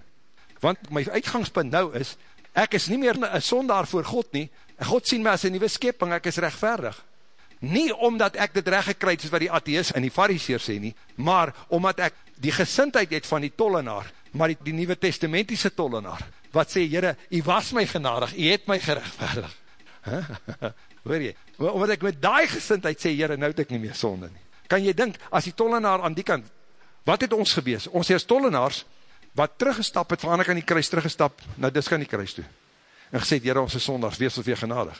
Want my uitgangspunt nou is, ek is nie meer een sondaar voor God nie, en God sien my as een nieuwe skeping, ek is rechtvaardig. Nie omdat ek dit recht gekryd, soos wat die atheist en die fariseer sê nie, maar omdat ek die gesintheid het van die tollenaar, maar die, die nieuwe testamentiese tollenaar, wat sê, jyre, jy was my genadig, jy het my gerechtvaardig. Hoor jy? Omdat ek met die gesintheid sê, jyre, nou het ek nie meer sonde nie. Kan jy dink, as die tollenaar aan die kant, wat het ons gewees? Ons is tollenaars, wat teruggestap het, van aan die kruis teruggestap, nou dis kan die kruis toe. En gesê, Heere, ons is sondags, wees ons weer genadig.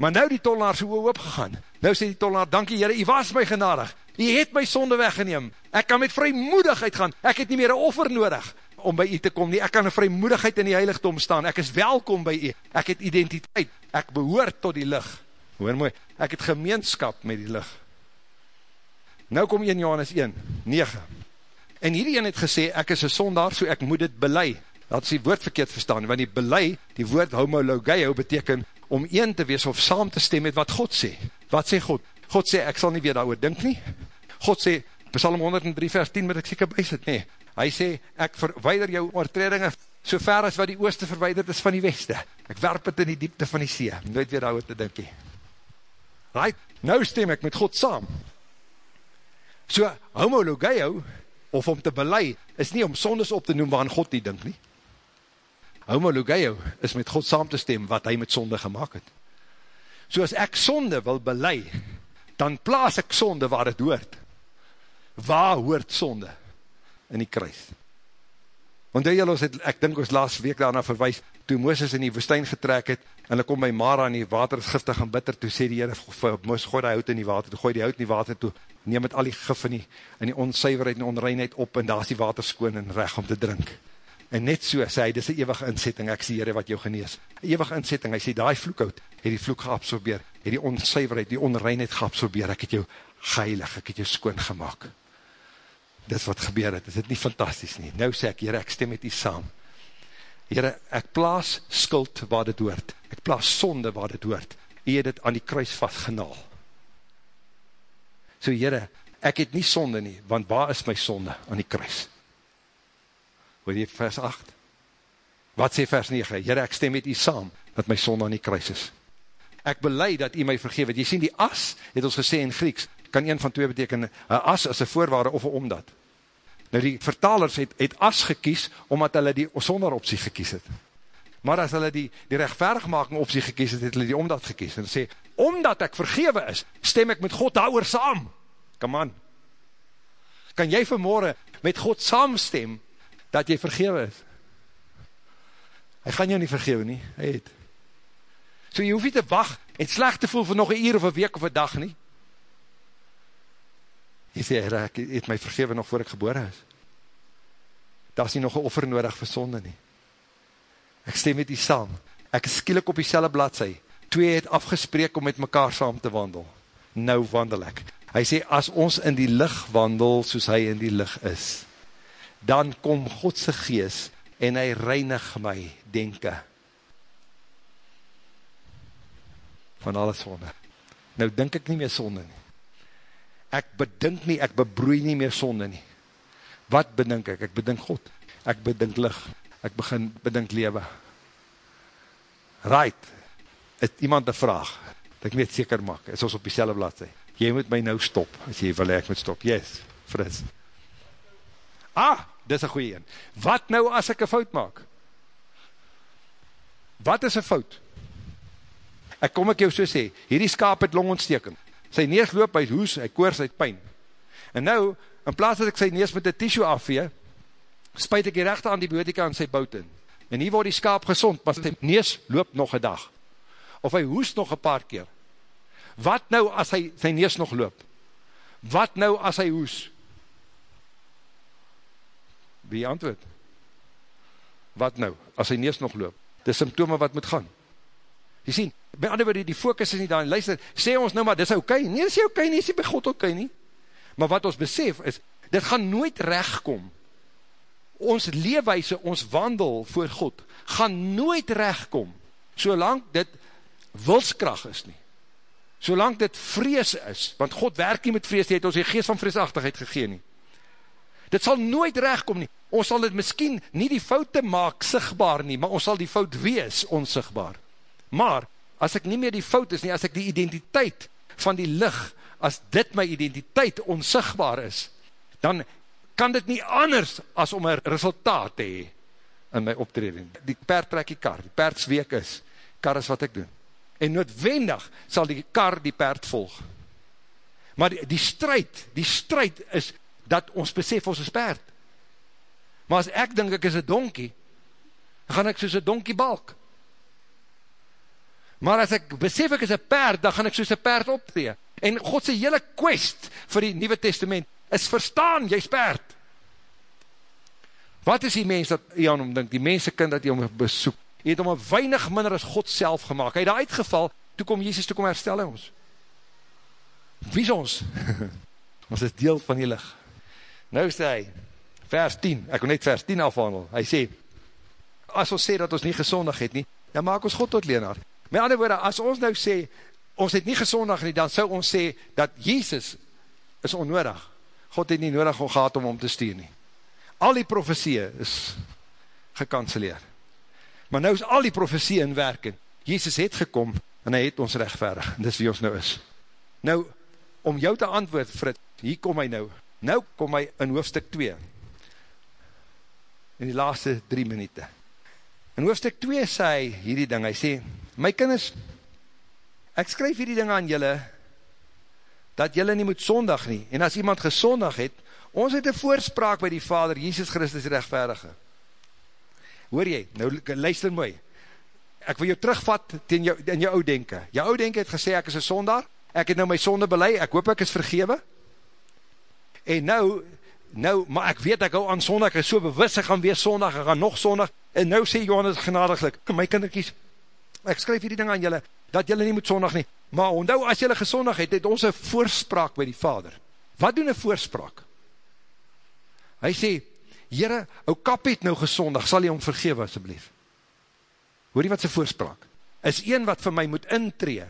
Maar nou die tollenaar so oop gegaan. Nou sê die tollenaar, dankie Heere, jy was my genadig. Jy het my sonde weggeneem. Ek kan met vrymoedigheid gaan. Ek het nie meer een offer nodig om by u te kom nie. Ek kan in vrymoedigheid in die heiligdom staan. Ek is welkom by u. Ek het identiteit. Ek behoor tot die licht. Hoor mooi, ek het gemeenskap met die licht. Nou kom 1 Johannes 1, 9. En hierdie een het gesê, ek is een sondaar, so ek moet dit belei. Dat is die woord verkeerd verstaan, want die belei, die woord homologeo, beteken om een te wees of saam te stem met wat God sê. Wat sê God? God sê, ek sal nie weer daar dink nie. God sê, Psalm 103 vers 10, moet ek seker bysit, nee. Hy sê, ek verweider jou oortredinge, so ver as wat die ooste verweiderd is van die weste. Ek werp het in die diepte van die see, nooit weer daar te dink nie. Right, nou stem ek met God saam. So, homologeo, of om te belei, is nie om sondes op te noem waarin God nie dink nie. Homologeo is met God saam te stem wat hy met sonde gemaakt het. So as ek sonde wil belei, dan plaas ek sonde waar het hoort. Waar hoort sonde? In die kruis. Want jy ons het, ek dink ons laas week daarna verwijs, toe Mooses in die woestijn getrek het, en hulle kom by Mara en die water is giftig en bitter, toe sê die Heer, Mooses, gooi die hout in die water, toe gooi die hout in die water, toe neem het al die gif in die, in die onsuiverheid en onreinheid op, en daar is die water skoon en reg om te drink. En net so sê hy, dis een eeuwige inzetting, ek sê Heere wat jou genees. Eeuwige inzetting, hy sê, die vloekhout, het die vloek geabsorbeer, het die onsuiverheid, die onreinheid geabsorbeer, ek het jou geheilig, ek het jou skoon gemaakt. Dis wat gebeur het, is dit nie fantastisch nie. Nou sê ek, Heere, ek stem met die saam. Heere, ek plaas skuld waar dit hoort, ek plaas sonde waar dit hoort, jy het dit aan die kruis vastgenaal. So Heere, ek het nie sonde nie, want waar is my sonde aan die kruis? Hoor jy vers 8? Wat sê vers 9? Heere, ek stem met jy saam, dat my sonde aan die kruis is. Ek beleid dat jy my vergeef, jy sien die as, het ons gesê in Grieks, kan een van twee beteken, een as as een voorwaarde of een omdat. Nou die vertalers het, het as gekies, omdat hulle die sonder optie gekies het. Maar as hulle die, die rechtverigmaking optie gekies het, het hulle die omdat gekies. En sê, omdat ek vergewe is, stem ek met God daar saam. Come on. Kan jy vanmorgen met God saamstem, dat jy vergewe is? Hy gaan jou nie vergewe nie, hy het. So jy hoef nie te wacht, en slecht te voel vir nog een uur of een week of een dag nie. Jy sê, Heere, ek het my vergewe nog voor ek gebore is. Daar is nie nog een offer nodig vir sonde nie. Ek stem met die saam. Ek is skielik op die selle bladzij. Twee het afgespreek om met mekaar saam te wandel. Nou wandel ek. Hy sê, as ons in die licht wandel, soos hy in die licht is, dan kom Godse gees en hy reinig my denke van alle sonde. Nou denk ek nie meer sonde nie ek bedink nie, ek bebroei nie meer sonde nie. Wat bedink ek? Ek bedink God. Ek bedink licht. Ek begin bedink lewe. Right. Het iemand een vraag? Dat ek net seker maak. Is ons op die selle blad sê. Jy moet my nou stop. As jy wil ek moet stop. Yes. Fris. Ah, dis een goeie een. Wat nou as ek een fout maak? Wat is een fout? Ek kom ek jou so sê. Hierdie skaap het longontsteking sy neus loop, hy hoes, hy koors, hy pijn. En nou, in plaas dat ek sy neus met die tissue afvee, spuit ek die rechte antibiotika aan sy bout in. En hier word die skaap gezond, maar sy neus loop nog een dag. Of hy hoes nog een paar keer. Wat nou as hy sy neus nog loop? Wat nou as hy hoes? Wie antwoord? Wat nou, as sy neus nog loop? Dit is symptome wat moet gaan. Jy sien, by ander woorde, die focus is nie daar, luister, sê ons nou maar, dis oké, okay. nie is jy oké okay, nie, is jy by God okay, nie, maar wat ons besef is, dit gaan nooit recht kom, ons leefwijse, ons wandel voor God, gaan nooit recht kom, solang dit wilskracht is nie, solang dit vrees is, want God werk nie met vrees, die het ons die geest van vreesachtigheid gegeen nie, dit sal nooit recht kom nie, ons sal dit miskien nie die foute maak sigtbaar nie, maar ons sal die fout wees onsigtbaar, Maar, as ek nie meer die fout is nie, as ek die identiteit van die licht, as dit my identiteit onsigbaar is, dan kan dit nie anders as om een resultaat te hee in my optreding. Die perd trek die kar, die perd zweek is, kar is wat ek doen. En noodwendig sal die kar die perd volg. Maar die, die strijd, die strijd is dat ons besef ons is perd. Maar as ek denk ek is een donkie, gaan ek soos een donkie balk. Maar as ek besef ek is een perd, dan gaan ek soos een perd optree. En Godse hele quest vir die Nieuwe Testament is verstaan, jy is perd. Wat is die mens dat jy aan hom dink, die mense kind dat jy hom besoek, jy het hom een weinig minder as God self gemaakt, hy het uitgeval, toe kom Jesus, toe kom herstel ons. Wie is ons? ons is deel van die licht. Nou sê hy, vers 10, ek wil net vers 10 afhandel, hy sê, as ons sê dat ons nie gezondig het nie, dan maak ons God tot leenaar. Met ander woorde, as ons nou sê, ons het nie gezondig nie, dan sou ons sê, dat Jezus is onnodig. God het nie nodig om gehad om om te stuur nie. Al die profesie is gekanceleer. Maar nou is al die profesie in werking. Jezus het gekom, en hy het ons rechtverig. Dis wie ons nou is. Nou, om jou te antwoord, Frit, hier kom hy nou. Nou kom hy in hoofdstuk 2. In die laaste drie minuute. In hoofdstuk 2 sê hy hierdie ding, hy sê, my kinders, ek skryf hierdie ding aan julle, dat julle nie moet sondag nie, en as iemand gesondag het, ons het een voorspraak by die Vader, Jesus Christus rechtverige. hoor jy, nou luister mooi, ek wil jou terugvat ten jou, in jou ou denke, jou ou denke het gesê, ek is een sondaar, ek het nou my sonde belei, ek hoop ek is vergewe, en nou, nou, maar ek weet ek hou aan sondag, ek is so bewus, ek gaan weer sondag, ek gaan nog sondag, en nou sê Johannes genadiglik, my kinderkies, ek skryf hierdie ding aan julle, dat julle nie moet sondag nie, maar onthou, as julle gesondag het, het ons een voorspraak by die vader, wat doen een voorspraak? Hy sê, Heere, ou kap het nou gesondag, sal jy hom vergewe asjeblief? Hoor jy wat sy voorspraak? Is een wat vir my moet intree.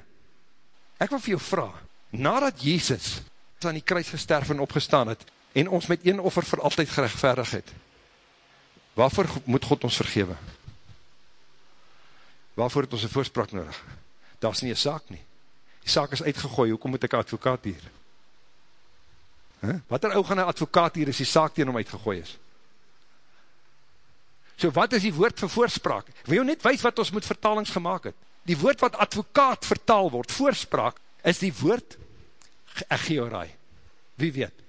Ek wil vir jou vraag, nadat Jezus aan die kruis gesterf en opgestaan het, en ons met een offer vir altyd gerechtvaardig het, waarvoor moet God ons vergewe? Waarvoor het ons een voorspraak nodig? Dat is nie een saak nie. Die saak is uitgegooi, hoekom moet ek advokaat hier? Huh? Wat er ou gaan een advokaat hier is die saak tegen hom uitgegooi is? So wat is die woord vir voorspraak? Ek wil jou net wees wat ons moet vertalings gemaakt het. Die woord wat advokaat vertaal word, voorspraak, is die woord egeorai. Wie weet?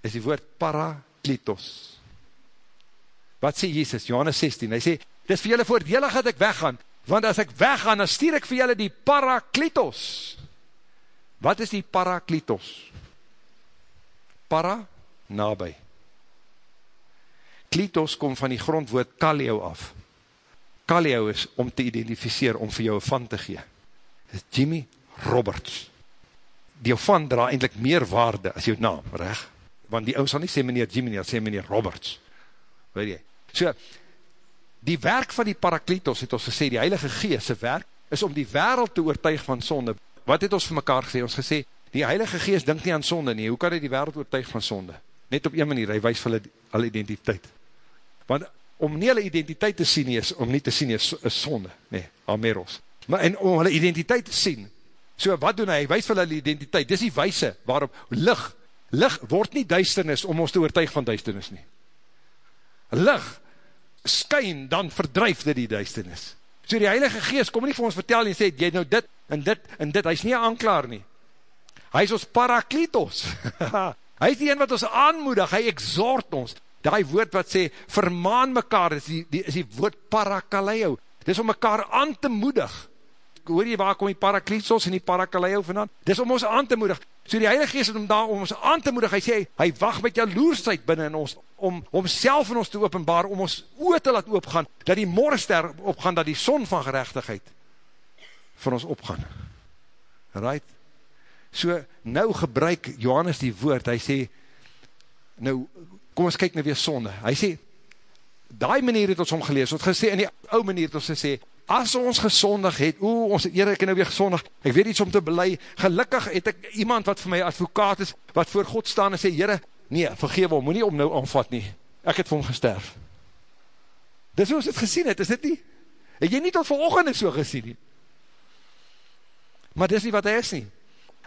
Is die woord parakletos. Wat sê Jesus? Johannes 16. Hy sê, dit is vir julle voordelig dat ek weggaan, want as ek weggaan, dan stuur ek vir julle die parakletos. Wat is die parakletos? Para, nabij. Klitos kom van die grondwoord kaleo af. Kaleo is om te identificeer, om vir jou een van te gee. Is Jimmy Roberts. Die van dra eindelijk meer waarde as jou naam, reg? Want die ou sal nie sê meneer Jimmy, nie, sê meneer Roberts. Weet jy? So, die werk van die parakletos, het ons gesê, die heilige geest, werk, is om die wereld te oortuig van sonde. Wat het ons vir mekaar gesê? Ons gesê, die heilige geest dink nie aan sonde nie, hoe kan hy die wereld oortuig van sonde? Net op een manier, hy wees vir hulle identiteit. Want om nie hulle identiteit te sien is, om nie te sien is, is sonde, nee, Ameros. Maar en om hulle identiteit te sien, so wat doen hy, hy wees vir hulle identiteit, dis die wijse waarop lig, lig word nie duisternis om ons te oortuig van duisternis nie. Lig skyn, dan verdrijf dit die duisternis. So die Heilige Geest kom nie vir ons vertel en sê, jy nou dit en dit en dit, hy is nie aanklaar nie. Hy is ons parakletos. hy is die een wat ons aanmoedig, hy exhort ons, die woord wat sê, vermaan mekaar, is die, die, is die woord parakaleo, dit is om mekaar aan te moedig, hoor jy waar kom die parakletos en die parakaleo vandaan, dit is om ons aan te moedig, so die heilige geest om daar om ons aan te moedig, hy sê, hy wacht met jaloersheid binnen in ons, om, om self in ons te openbaar, om ons oor te laat oopgaan, dat die morgenster opgaan, dat die son van gerechtigheid van ons opgaan, right, so nou gebruik Johannes die woord, hy sê, nou, kom ons kyk nou weer sonde. Hy sê, die manier het ons omgelees, ons gesê, in die ou manier het ons gesê, as ons gesondig het, oe, ons het eerder, ek nou weer gesondig, ek weet iets om te belei, gelukkig het ek iemand wat vir my advokaat is, wat voor God staan en sê, jyre, nee, vergeef hom, moet nie om nou omvat nie, ek het vir hom gesterf. Dis hoe ons het gesien het, is dit nie? Het jy nie tot verochende so gesien nie? Maar dis nie wat hy is nie.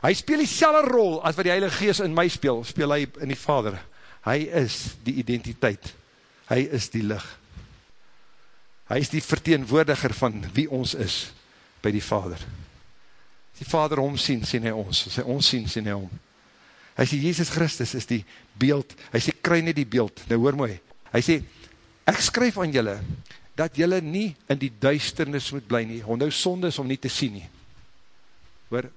Hy speel die selle rol, as wat die Heilige Geest in my speel, speel hy in die Vader. Hy is die identiteit. Hy is die lig. Hy is die verteenwoordiger van wie ons is by die Vader. Die Vader om sien, sien hy ons. As hy ons sien, sien hy om. Hy sê, Jezus Christus is die beeld. Hy sê, kry nie die beeld. Nou hoor mooi. Hy sê, ek skryf aan julle, dat julle nie in die duisternis moet bly nie. Hondou sonde is om nie te sien nie. Hoor,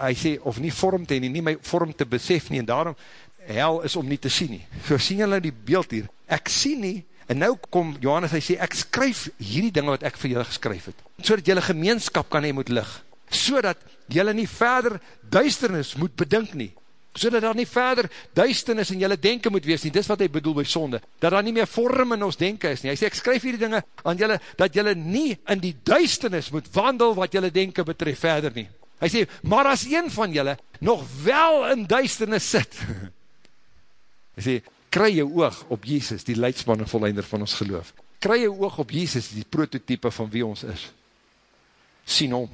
hy sê, of nie vorm te nie, nie my vorm te besef nie, en daarom, hel is om nie te sien nie. So sien julle die beeld hier. Ek sien nie, en nou kom Johannes, hy sê, ek skryf hierdie dinge wat ek vir julle geskryf het. So dat julle gemeenskap kan hee moet lig. So dat julle nie verder duisternis moet bedink nie. So dat daar nie verder duisternis in julle denken moet wees nie. Dis wat hy bedoel by sonde. Dat daar nie meer vorm in ons denken is nie. Hy sê, ek skryf hierdie dinge aan julle, dat julle nie in die duisternis moet wandel wat julle denken betref verder nie. Hy sê, maar as een van julle nog wel in duisternis sit, Hy sê, kry jou oog op Jesus, die leidsman en volleinder van ons geloof. Kry jou oog op Jesus, die prototype van wie ons is. Sien om,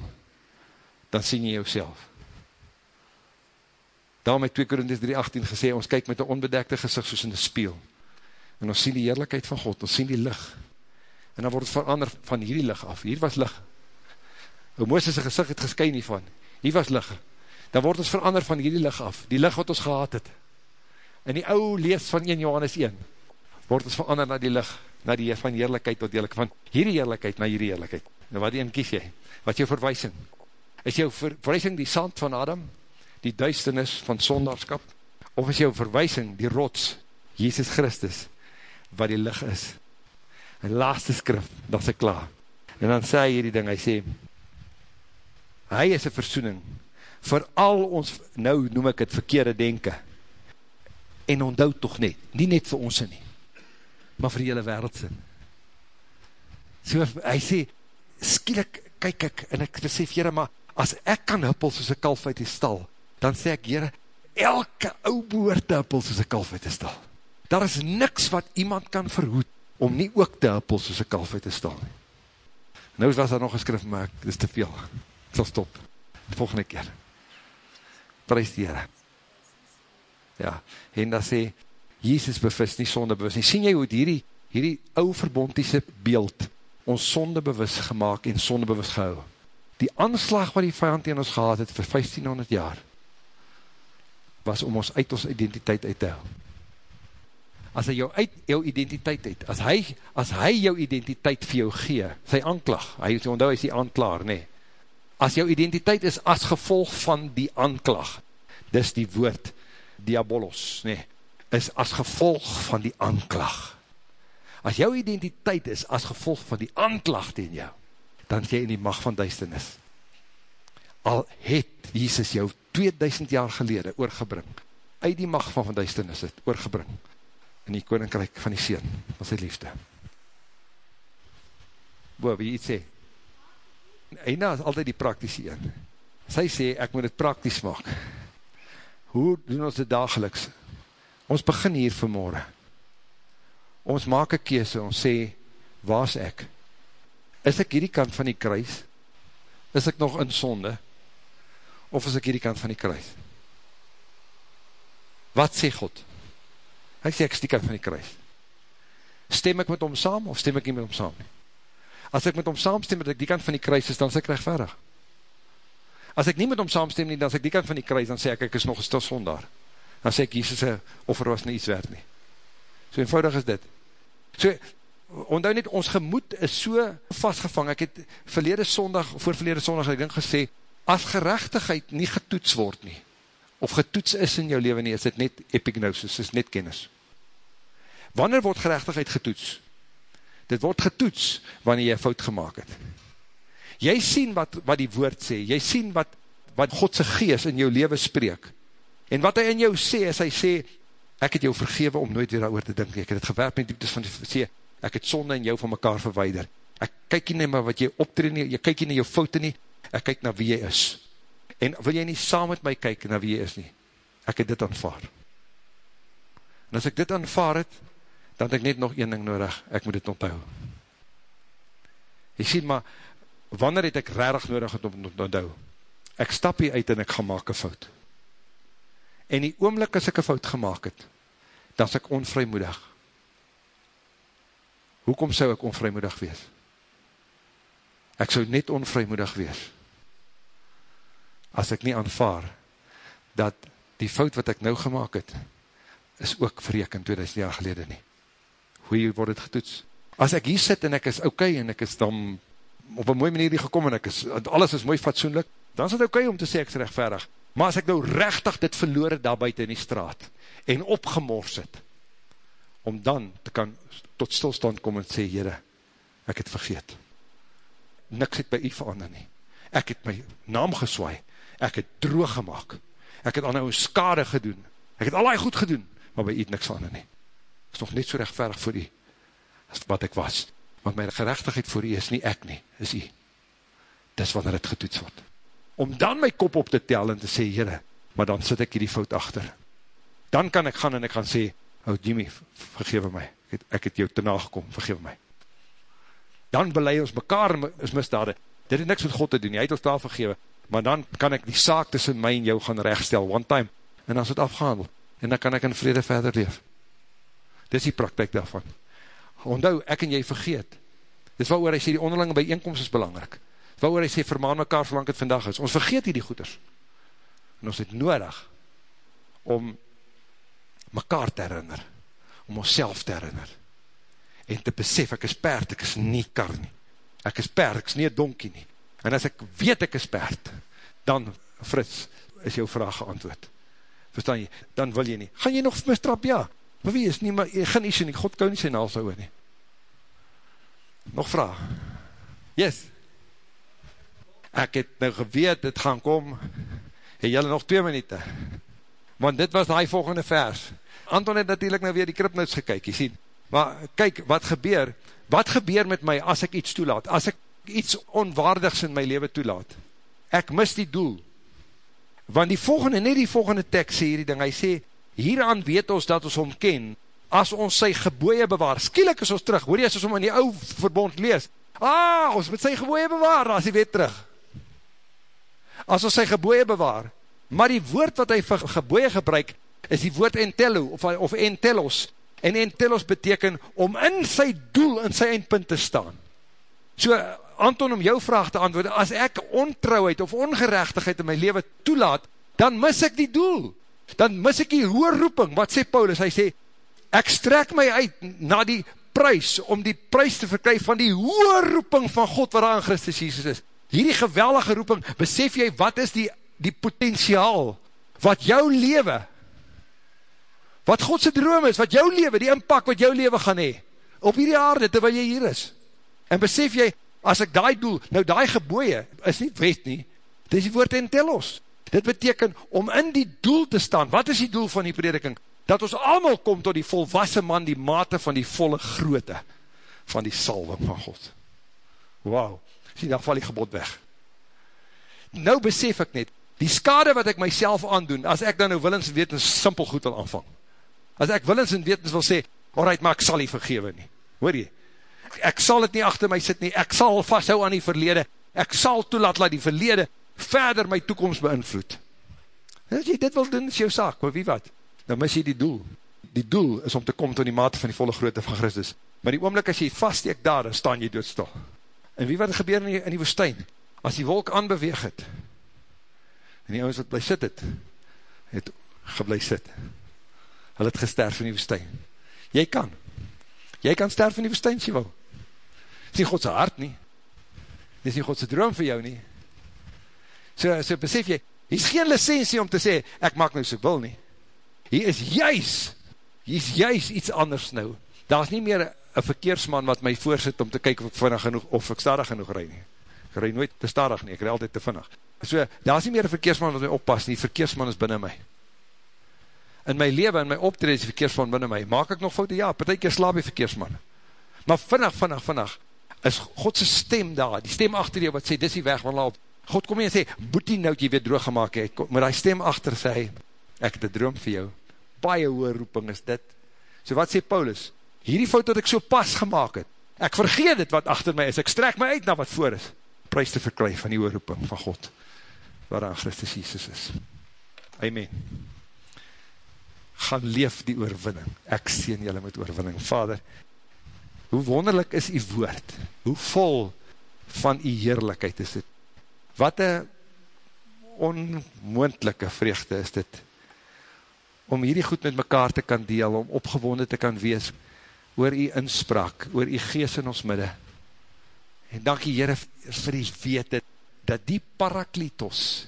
dan sien jy jouself. Daarom het 2 Korinties 3,18 gesê, ons kyk met een onbedekte gezicht soos in die spiel. En ons sien die heerlijkheid van God, ons sien die licht. En dan word het verander van hierdie licht af. Hier was licht. Hoe Mooses' gezicht het geskyn hiervan. Hier was licht. Dan word ons verander van hierdie licht af. Die licht wat ons gehad het in die ou lees van 1 Johannes 1, word ons verander na die licht na die van heerlijkheid tot heerlijkheid, van hierdie heerlijkheid na hierdie heerlijkheid. Nou wat een kies jy? Wat jou verwijsing? Is jou verwijsing die sand van Adam, die duisternis van sondagskap, of is jou verwijsing die rots, Jesus Christus, wat die licht is? En laaste skrif, dat is klaar. En dan sê hy hierdie ding, hy sê, hy is een versoening, vir al ons, nou noem ek het verkeerde denken, en onthoud toch net, nie net vir ons nie, maar vir die hele wereld sin. So, hy sê, skielik kyk ek, en ek besef, jyre, maar as ek kan huppel soos een kalf uit die stal, dan sê ek, jyre, elke ou behoort te huppel soos een kalf uit die stal. Daar is niks wat iemand kan verhoed, om nie ook te huppel soos een kalf uit die stal. Nou was daar nog geskryf, maar dit is te veel. Ek sal stop. De volgende keer. Prijs die Heere. Ja, en dan sê, Jesus bevis nie sonde bevis nie. Sien jy hoe hierdie, hierdie ou verbondiese beeld ons sonde bewus gemaakt en sonde bewus gehou. Die aanslag wat die vijand in ons gehad het vir 1500 jaar, was om ons uit ons identiteit uit te hou. As hy jou uit jou identiteit het, as hy, as hy jou identiteit vir jou gee, sy aanklag, hy is onthou, hy is die aanklaar, nee. As jou identiteit is as gevolg van die aanklag, dis die woord diabolos, nee, is as gevolg van die aanklag. As jou identiteit is as gevolg van die aanklag in jou, dan is jy in die macht van duisternis. Al het Jesus jou 2000 jaar gelede oorgebring, uit die macht van, van duisternis het oorgebring, in die koninkryk van die Seen, van sy liefde. Boe, wie iets sê? Eina is altyd die praktische een. Sy sê, ek moet het praktisch maak. Hoe doen ons dit dageliks? Ons begin hier vanmorgen. Ons maak een kese, ons sê, waar is ek? Is ek hierdie kant van die kruis? Is ek nog in sonde? Of is ek hierdie kant van die kruis? Wat sê God? Hy sê, ek is die kant van die kruis. Stem ek met hom saam, of stem ek nie met hom saam? As ek met hom saamstem, dat ek die kant van die kruis is, dan sê ek rechtverig. As ek nie met hom saamstem nie, dan sê ek die kant van die kruis, dan sê ek, ek is nog een stil sondaar. Dan sê ek, Jesus' offer was nie iets werd nie. So eenvoudig is dit. So, onthou net, ons gemoed is so vastgevang, ek het verlede sondag, voor verlede sondag, ek denk gesê, as gerechtigheid nie getoets word nie, of getoets is in jou leven nie, is dit net epignosis, is net kennis. Wanneer word gerechtigheid getoets? Dit word getoets, wanneer jy fout gemaakt het. Jy sien wat, wat die woord sê, jy sien wat, wat Godse gees in jou leven spreek, en wat hy in jou sê, is hy sê, ek het jou vergewe om nooit weer daar te dink, ek het het gewerp met dieptes van die sê, ek het sonde in jou van mekaar verweider, ek kyk nie maar wat jy optreed nie, jy kyk nie na jou foute nie, ek kyk na wie jy is, en wil jy nie saam met my kyk na wie jy is nie, ek het dit aanvaar, en as ek dit aanvaar het, dan het ek net nog een ding nodig, ek moet dit onthou, jy sien maar, wanneer het ek rarig nodig om te onthou, ek stap hier uit en ek gaan maak een fout, en die oomlik as ek een fout gemaakt het, dan is ek onvrymoedig, hoekom sou ek onvrymoedig wees? Ek sou net onvrymoedig wees, as ek nie aanvaar, dat die fout wat ek nou gemaakt het, is ook verreken 2000 jaar gelede nie. Hoe word het getoets? As ek hier sit en ek is oké, okay, en ek is dan op een mooie manier hier gekom, en ek is, alles is mooi fatsoenlik, dan is het oké okay om te sê ek is rechtverig. Maar as ek nou rechtig dit verloor daar buiten in die straat, en opgemors het, om dan te kan tot stilstand kom en sê, Heere, ek het vergeet. Niks het by u verander nie. Ek het my naam geswaai, ek het droog gemaakt, ek het al nou skade gedoen, ek het al goed gedoen, maar by u het niks verander nie. Is nog net so rechtverig voor u, as wat ek was. Want my gerechtigheid voor u is nie ek nie, is u. Dis wanneer het getoets word. Om dan my kop op te tel en te sê, Heere, maar dan sit ek hier die fout achter. Dan kan ek gaan en ek gaan sê, oh Jimmy, vergewe my, ek het, ek het jou te nagekom, vergewe my. Dan belei ons mekaar is misdade, dit het niks met God te doen, hy het ons daar vergewe, maar dan kan ek die saak tussen my en jou gaan rechtstel, one time, en dan is het afgehandeld, en dan kan ek in vrede verder leef. Dit is die praktijk daarvan. Ondou, ek en jy vergeet, dit is wat oor hy sê, die onderlinge bijeenkomst is belangrijk, wat oor hy sê, vermaan mekaar solang het vandag is, ons vergeet hier die goeders, en ons het nodig, om mekaar te herinner, om ons te herinner, en te besef, ek is perd, ek is nie kar nie, ek is perd, ek is nie donkie nie, en as ek weet ek is perd, dan, Frits, is jou vraag geantwoord, verstaan jy, dan wil jy nie, gaan jy nog mistrap, ja, maar wie is nie, maar geen isje nie, God kou nie sy naals hou nie, nog vraag, yes, ek het nou geweet, het gaan kom, het jylle nog twee minuten, want dit was die volgende vers, Anton het natuurlijk nou weer die kripnotes gekyk, jy sien, maar kyk, wat gebeur, wat gebeur met my as ek iets toelaat, as ek iets onwaardigs in my leven toelaat, ek mis die doel, want die volgende, net die volgende tekst sê hierdie ding, hy sê, hieraan weet ons dat ons omken, as ons sy geboeie bewaar, skielik is ons terug, hoor jy, as ons om in die ou verbond lees, ah, ons moet sy geboeie bewaar, as hy weet terug, as ons sy geboeie bewaar, maar die woord wat hy vir geboeie gebruik, is die woord entello, of, of entelos, en entelos beteken om in sy doel, in sy eindpunt te staan. So, Anton, om jou vraag te antwoord, as ek ontrouheid of ongerechtigheid in my leven toelaat, dan mis ek die doel. Dan mis ek die hoorroeping. Wat sê Paulus? Hy sê, ek strek my uit na die prijs, om die prijs te verkry van die hoorroeping van God wat daar in Christus Jesus is. Hierdie geweldige roeping, besef jy, wat is die, die potentiaal, wat jou leven, wat Godse droom is, wat jou leven, die inpak wat jou leven gaan hee, op hierdie aarde, terwyl jy hier is. En besef jy, as ek daai doel, nou daai geboeie, is nie wet nie, dit is die woord en telos. Dit beteken, om in die doel te staan, wat is die doel van die prediking? Dat ons allemaal kom tot die volwassen man, die mate van die volle groote, van die salwing van God. Wauw, sien, dan val die gebod weg. Nou besef ek net, die skade wat ek myself aandoen, as ek dan nou willens en wetens simpel goed wil aanvang, as ek willens en wetens wil sê, alright, maar ek sal nie vergewe nie, hoor jy, ek sal het nie achter my sit nie, ek sal vasthou aan die verlede, ek sal toelaat laat die verlede verder my toekomst beïnvloed. En as jy dit wil doen, is jou saak, maar wie wat? Dan mis jy die doel. Die doel is om te kom tot die mate van die volle grootte van Christus. Maar die oomlik as jy vaststeek daar, dan staan jy doodstil. En wie wat gebeur in die, in die woestijn? As die wolk aanbeweeg het, en die ouwens wat bly sit het, het geblei sit. Hulle het gesterf in die woestijn. Jy kan. Jy kan sterf in die woestijn, as jy wil. Is nie Godse hart nie. Dit is nie Godse droom vir jou nie. So, so besef jy, hier is geen licentie om te sê, ek maak nou so wil nie. Hier is juis, hier is juis iets anders nou. Daar is nie meer een verkeersman wat my voorsit om te kyk of ek vinnig genoeg, of ek stadig genoeg rij nie. Ek rij nooit te stadig nie, ek rij altyd te vinnig. So, daar is nie meer een verkeersman wat my oppas nie, verkeersman is binnen my. In my leven, in my optrede is die verkeersman binnen my. Maak ek nog foute? Ja, per keer slaap die verkeersman. Maar vinnig, vinnig, vinnig, is Godse stem daar, die stem achter jou wat sê, dis die weg, want laat op, God kom hier en sê, boetie nou jy weer droog gemaakt, het, maar die stem achter sê, ek het een droom vir jou, baie hoge roeping is dit, so wat sê Paulus, hierdie fout wat ek so pas gemaakt het, ek vergeet dit wat achter my is, ek strek my uit na wat voor is, prijs te verkry van die hoge roeping van God, waaraan Christus Jesus is. Amen. Gaan leef die oorwinning, ek sien julle met oorwinning, Vader, hoe wonderlik is die woord, hoe vol van die heerlijkheid is dit, wat een onmoendelike vreugde is dit, om hierdie goed met mekaar te kan deel, om opgewonde te kan wees, oor die inspraak, oor die gees in ons midde, en dankie Heere vir die wete, dat die parakletos,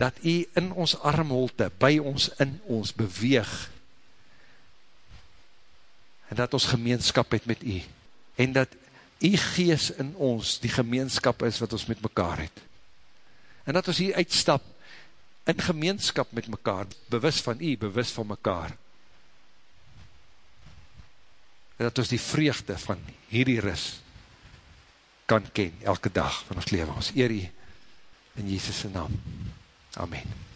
dat hy in ons armholte, by ons in ons beweeg, en dat ons gemeenskap het met hy, en dat hy gees in ons, die gemeenskap is wat ons met mekaar het, en dat ons hier uitstap in gemeenskap met mekaar, bewus van u, bewus van mekaar, en dat ons die vreugde van hierdie ris kan ken, elke dag van ons leven, ons eer u in Jesus' naam. Amen.